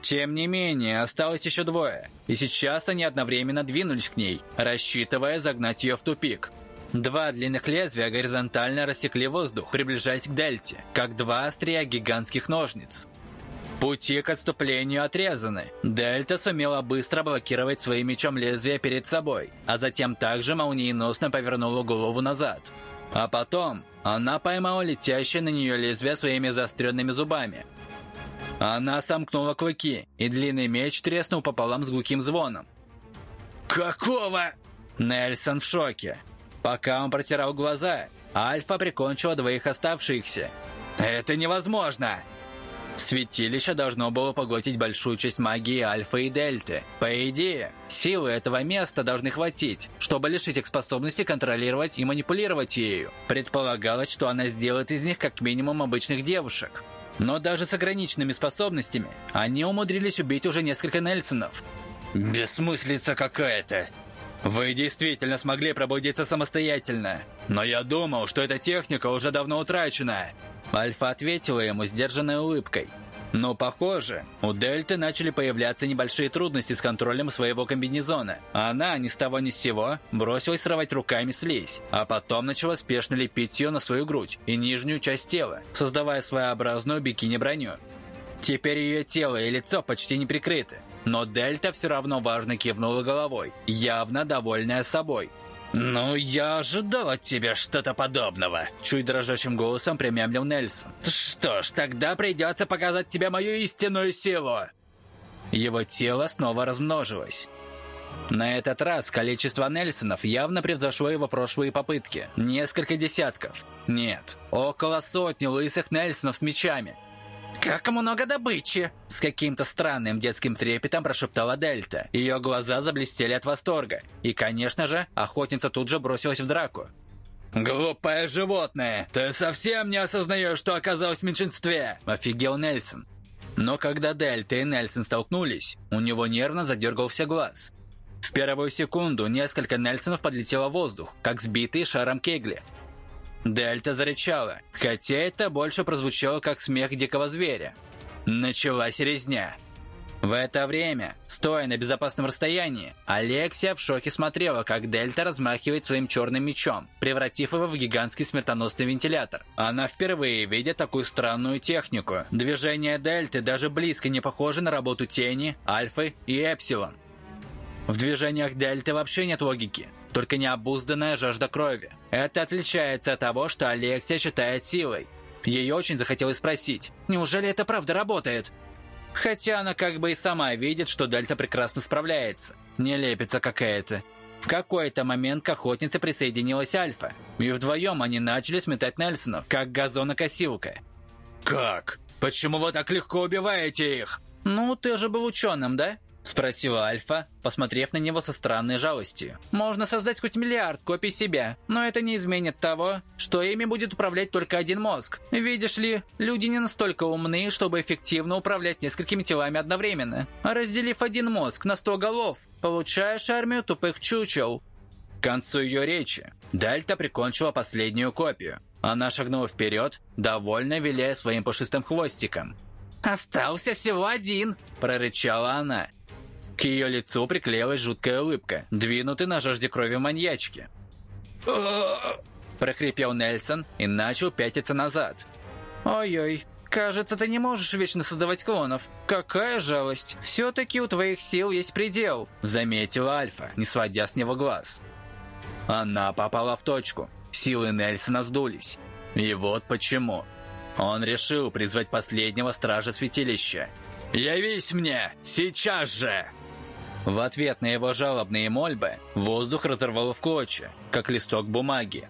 Тем не менее, осталось еще двое, и сейчас они одновременно двинулись к ней, рассчитывая загнать ее в тупик. Два длинных лезвия горизонтально рассекли воздух, приближаясь к Дельте, как два острия гигантских ножниц. Пути к отступлению отрезаны. Дельта сумела быстро блокировать своим мечом лезвие перед собой, а затем также молниеносно повернула голову назад. А потом она поймала летящее на нее лезвие своими заостренными зубами. Она сомкнула клыки, и длинный меч треснул пополам с глухим звоном. «Какого?» Нельсон в шоке. Пока он протирал глаза, Альфа прикончила двоих оставшихся. «Это невозможно!» Святилище должно было поглотить большую часть магии Альфа и Дельты. По идее, силы этого места должны хватить, чтобы лишить их способности контролировать и манипулировать ею. Предполагалось, что она сделает из них как минимум обычных девушек. Но даже с ограниченными способностями они умудрились убить уже несколько Нельсонов. «Бессмыслица какая-то!» Вы действительно смогли пробудиться самостоятельно. Но я думал, что эта техника уже давно утрачена. Альфа ответила ему сдержанной улыбкой. Но, похоже, у Дельты начали появляться небольшие трудности с контролем своего комбинезона. Она ни с того ни с сего бросилась срывать руками слизь, а потом начала спешно лепить ее на свою грудь и нижнюю часть тела, создавая своеобразную бикини-броню. Теперь ее тело и лицо почти не прикрыты, но Дельта все равно важно кивнула головой, явно довольная собой. «Ну, я ожидал от тебя что-то подобного», — чуть дрожащим голосом промямлил Нельсон. «Что ж, тогда придется показать тебе мою истинную силу». Его тело снова размножилось. На этот раз количество Нельсонов явно превзошло его прошлые попытки. Несколько десятков. Нет, около сотни лысых Нельсонов с мечами. «Как много добычи!» С каким-то странным детским трепетом прошептала Дельта. Ее глаза заблестели от восторга. И, конечно же, охотница тут же бросилась в драку. «Глупое животное! Ты совсем не осознаешь, что оказалась в меньшинстве!» Офигел Нельсон. Но когда Дельта и Нельсон столкнулись, у него нервно задергался глаз. В первую секунду несколько Нельсонов подлетело в воздух, как сбитые шаром кегли. Дельта зарычала, хотя это больше прозвучало как смех дикого зверя. Началась резня. В это время, стоя на безопасном расстоянии, Алексия в шоке смотрела, как Дельта размахивает своим черным мечом, превратив его в гигантский смертоносный вентилятор. Она впервые видит такую странную технику. Движение Дельты даже близко не похоже на работу Тени, Альфы и Эпсилон. В движениях Дельты вообще нет логики только необузданная жажда крови. Это отличается от того, что Алексия считает силой. Ей очень захотелось спросить, неужели это правда работает? Хотя она как бы и сама видит, что Дельта прекрасно справляется. Не лепится какая-то. В какой-то момент к охотнице присоединилась Альфа, и вдвоем они начали сметать Нельсонов, как газонокосилка. «Как? Почему вы так легко убиваете их?» «Ну, ты же был ученым, да?» Спросила Альфа, посмотрев на него со странной жалостью. «Можно создать хоть миллиард копий себя, но это не изменит того, что ими будет управлять только один мозг. Видишь ли, люди не настолько умны, чтобы эффективно управлять несколькими телами одновременно. Разделив один мозг на сто голов, получаешь армию тупых чучел». К концу ее речи Дальта прикончила последнюю копию. Она шагнула вперед, довольно виляя своим пушистым хвостиком. «Остался всего один!» – прорычала она. К ее лицу приклеилась жуткая улыбка, двинутый на жажде крови маньячки. прохрипел Нельсон и начал пятиться назад. «Ой-ой, Кажется, ты не можешь вечно создавать клонов. Какая жалость. Все-таки у твоих сил есть предел», — заметила Альфа, не сводя с него глаз. Она попала в точку. Силы Нельсона сдулись. И вот почему. Он решил призвать последнего стража святилища. «Явись мне! Сейчас же!» В ответ на его жалобные мольбы воздух разорвало в клочья, как листок бумаги.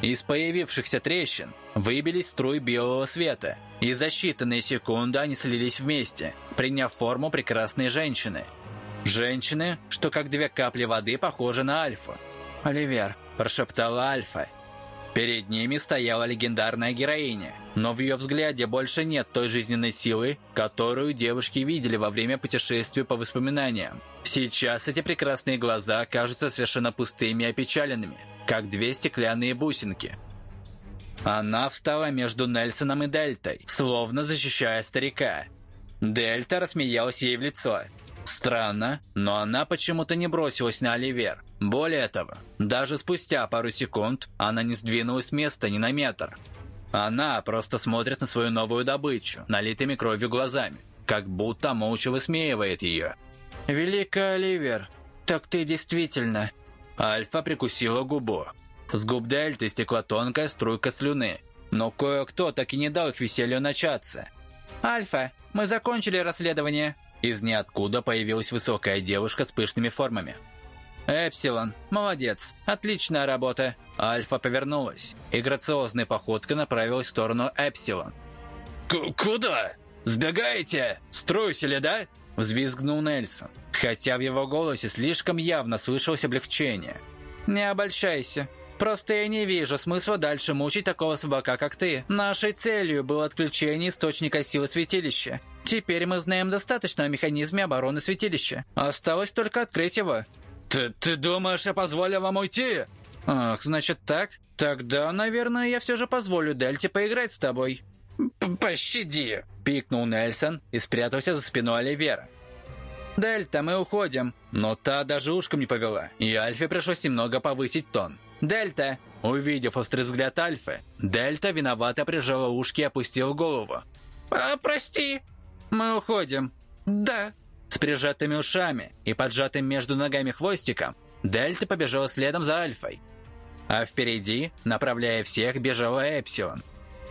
Из появившихся трещин выбились струи белого света, и за считанные секунды они слились вместе, приняв форму прекрасной женщины. Женщины, что как две капли воды похожи на Альфа. «Оливер», – прошептала Альфа. Перед ними стояла легендарная героиня, но в ее взгляде больше нет той жизненной силы, которую девушки видели во время путешествия по воспоминаниям. Сейчас эти прекрасные глаза кажутся совершенно пустыми и опечаленными, как две стеклянные бусинки. Она встала между Нельсоном и Дельтой, словно защищая старика. Дельта рассмеялась ей в лицо. Странно, но она почему-то не бросилась на Оливер. Более того, даже спустя пару секунд она не сдвинулась с места ни на метр. Она просто смотрит на свою новую добычу, налитыми кровью глазами, как будто молча высмеивает ее. «Великая Оливер, так ты действительно...» Альфа прикусила губу. С губ Дельты стекла тонкая струйка слюны. Но кое-кто так и не дал их веселью начаться. «Альфа, мы закончили расследование!» Из ниоткуда появилась высокая девушка с пышными формами. «Эпсилон, молодец, отличная работа!» Альфа повернулась и грациозной походкой направилась в сторону Эпсилон. «Куда? Сбегаете? Струсили, да?» Взвизгнул Нельсон, хотя в его голосе слишком явно слышалось облегчение. «Не обольщайся. Просто я не вижу смысла дальше мучить такого слабака, как ты. Нашей целью было отключение источника силы святилища. Теперь мы знаем достаточно о механизме обороны святилища. Осталось только открыть его». «Ты, ты думаешь, я позволю вам уйти?» «Ах, значит так? Тогда, наверное, я все же позволю Дельте поиграть с тобой». «Пощади!» — пикнул Нельсон и спрятался за спиной Оливера. «Дельта, мы уходим!» Но та даже ушком не повела, и Альфе пришлось немного повысить тон. «Дельта!» Увидев острый взгляд Альфы, Дельта виновато прижала ушки и опустила голову. «А, прости!» «Мы уходим!» «Да!» С прижатыми ушами и поджатым между ногами хвостиком, Дельта побежала следом за Альфой. А впереди, направляя всех, бежала Эпсилон.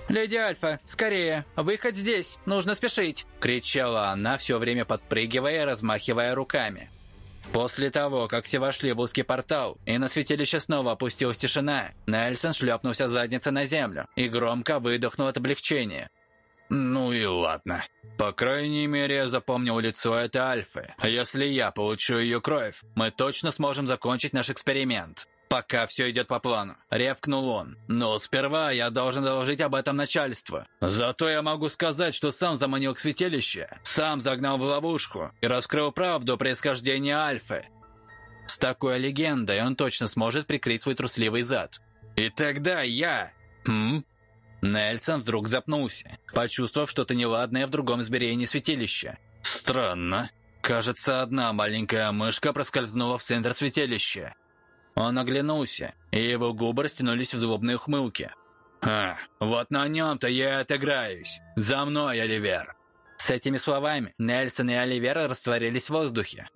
«Леди Альфа, скорее! Выход здесь! Нужно спешить!» Кричала она, все время подпрыгивая и размахивая руками. После того, как все вошли в узкий портал, и на святилище снова опустилась тишина, Нельсон шлепнулся задницей на землю и громко выдохнул от облегчения. «Ну и ладно. По крайней мере, я запомнил лицо этой Альфы. Если я получу ее кровь, мы точно сможем закончить наш эксперимент». «Пока все идет по плану», — ревкнул он. «Но сперва я должен доложить об этом начальству. Зато я могу сказать, что сам заманил к святилище, сам загнал в ловушку и раскрыл правду о происхождении Альфы. С такой легендой он точно сможет прикрыть свой трусливый зад. И тогда я... Хм? Нельсон вдруг запнулся, почувствовав что-то неладное в другом измерении святилища. Странно. Кажется, одна маленькая мышка проскользнула в центр святилища. Он оглянулся, и его губы растянулись в злобной ухмылке. «А, вот на нем-то я отыграюсь. За мной, Оливер!» С этими словами Нельсон и Оливер растворились в воздухе,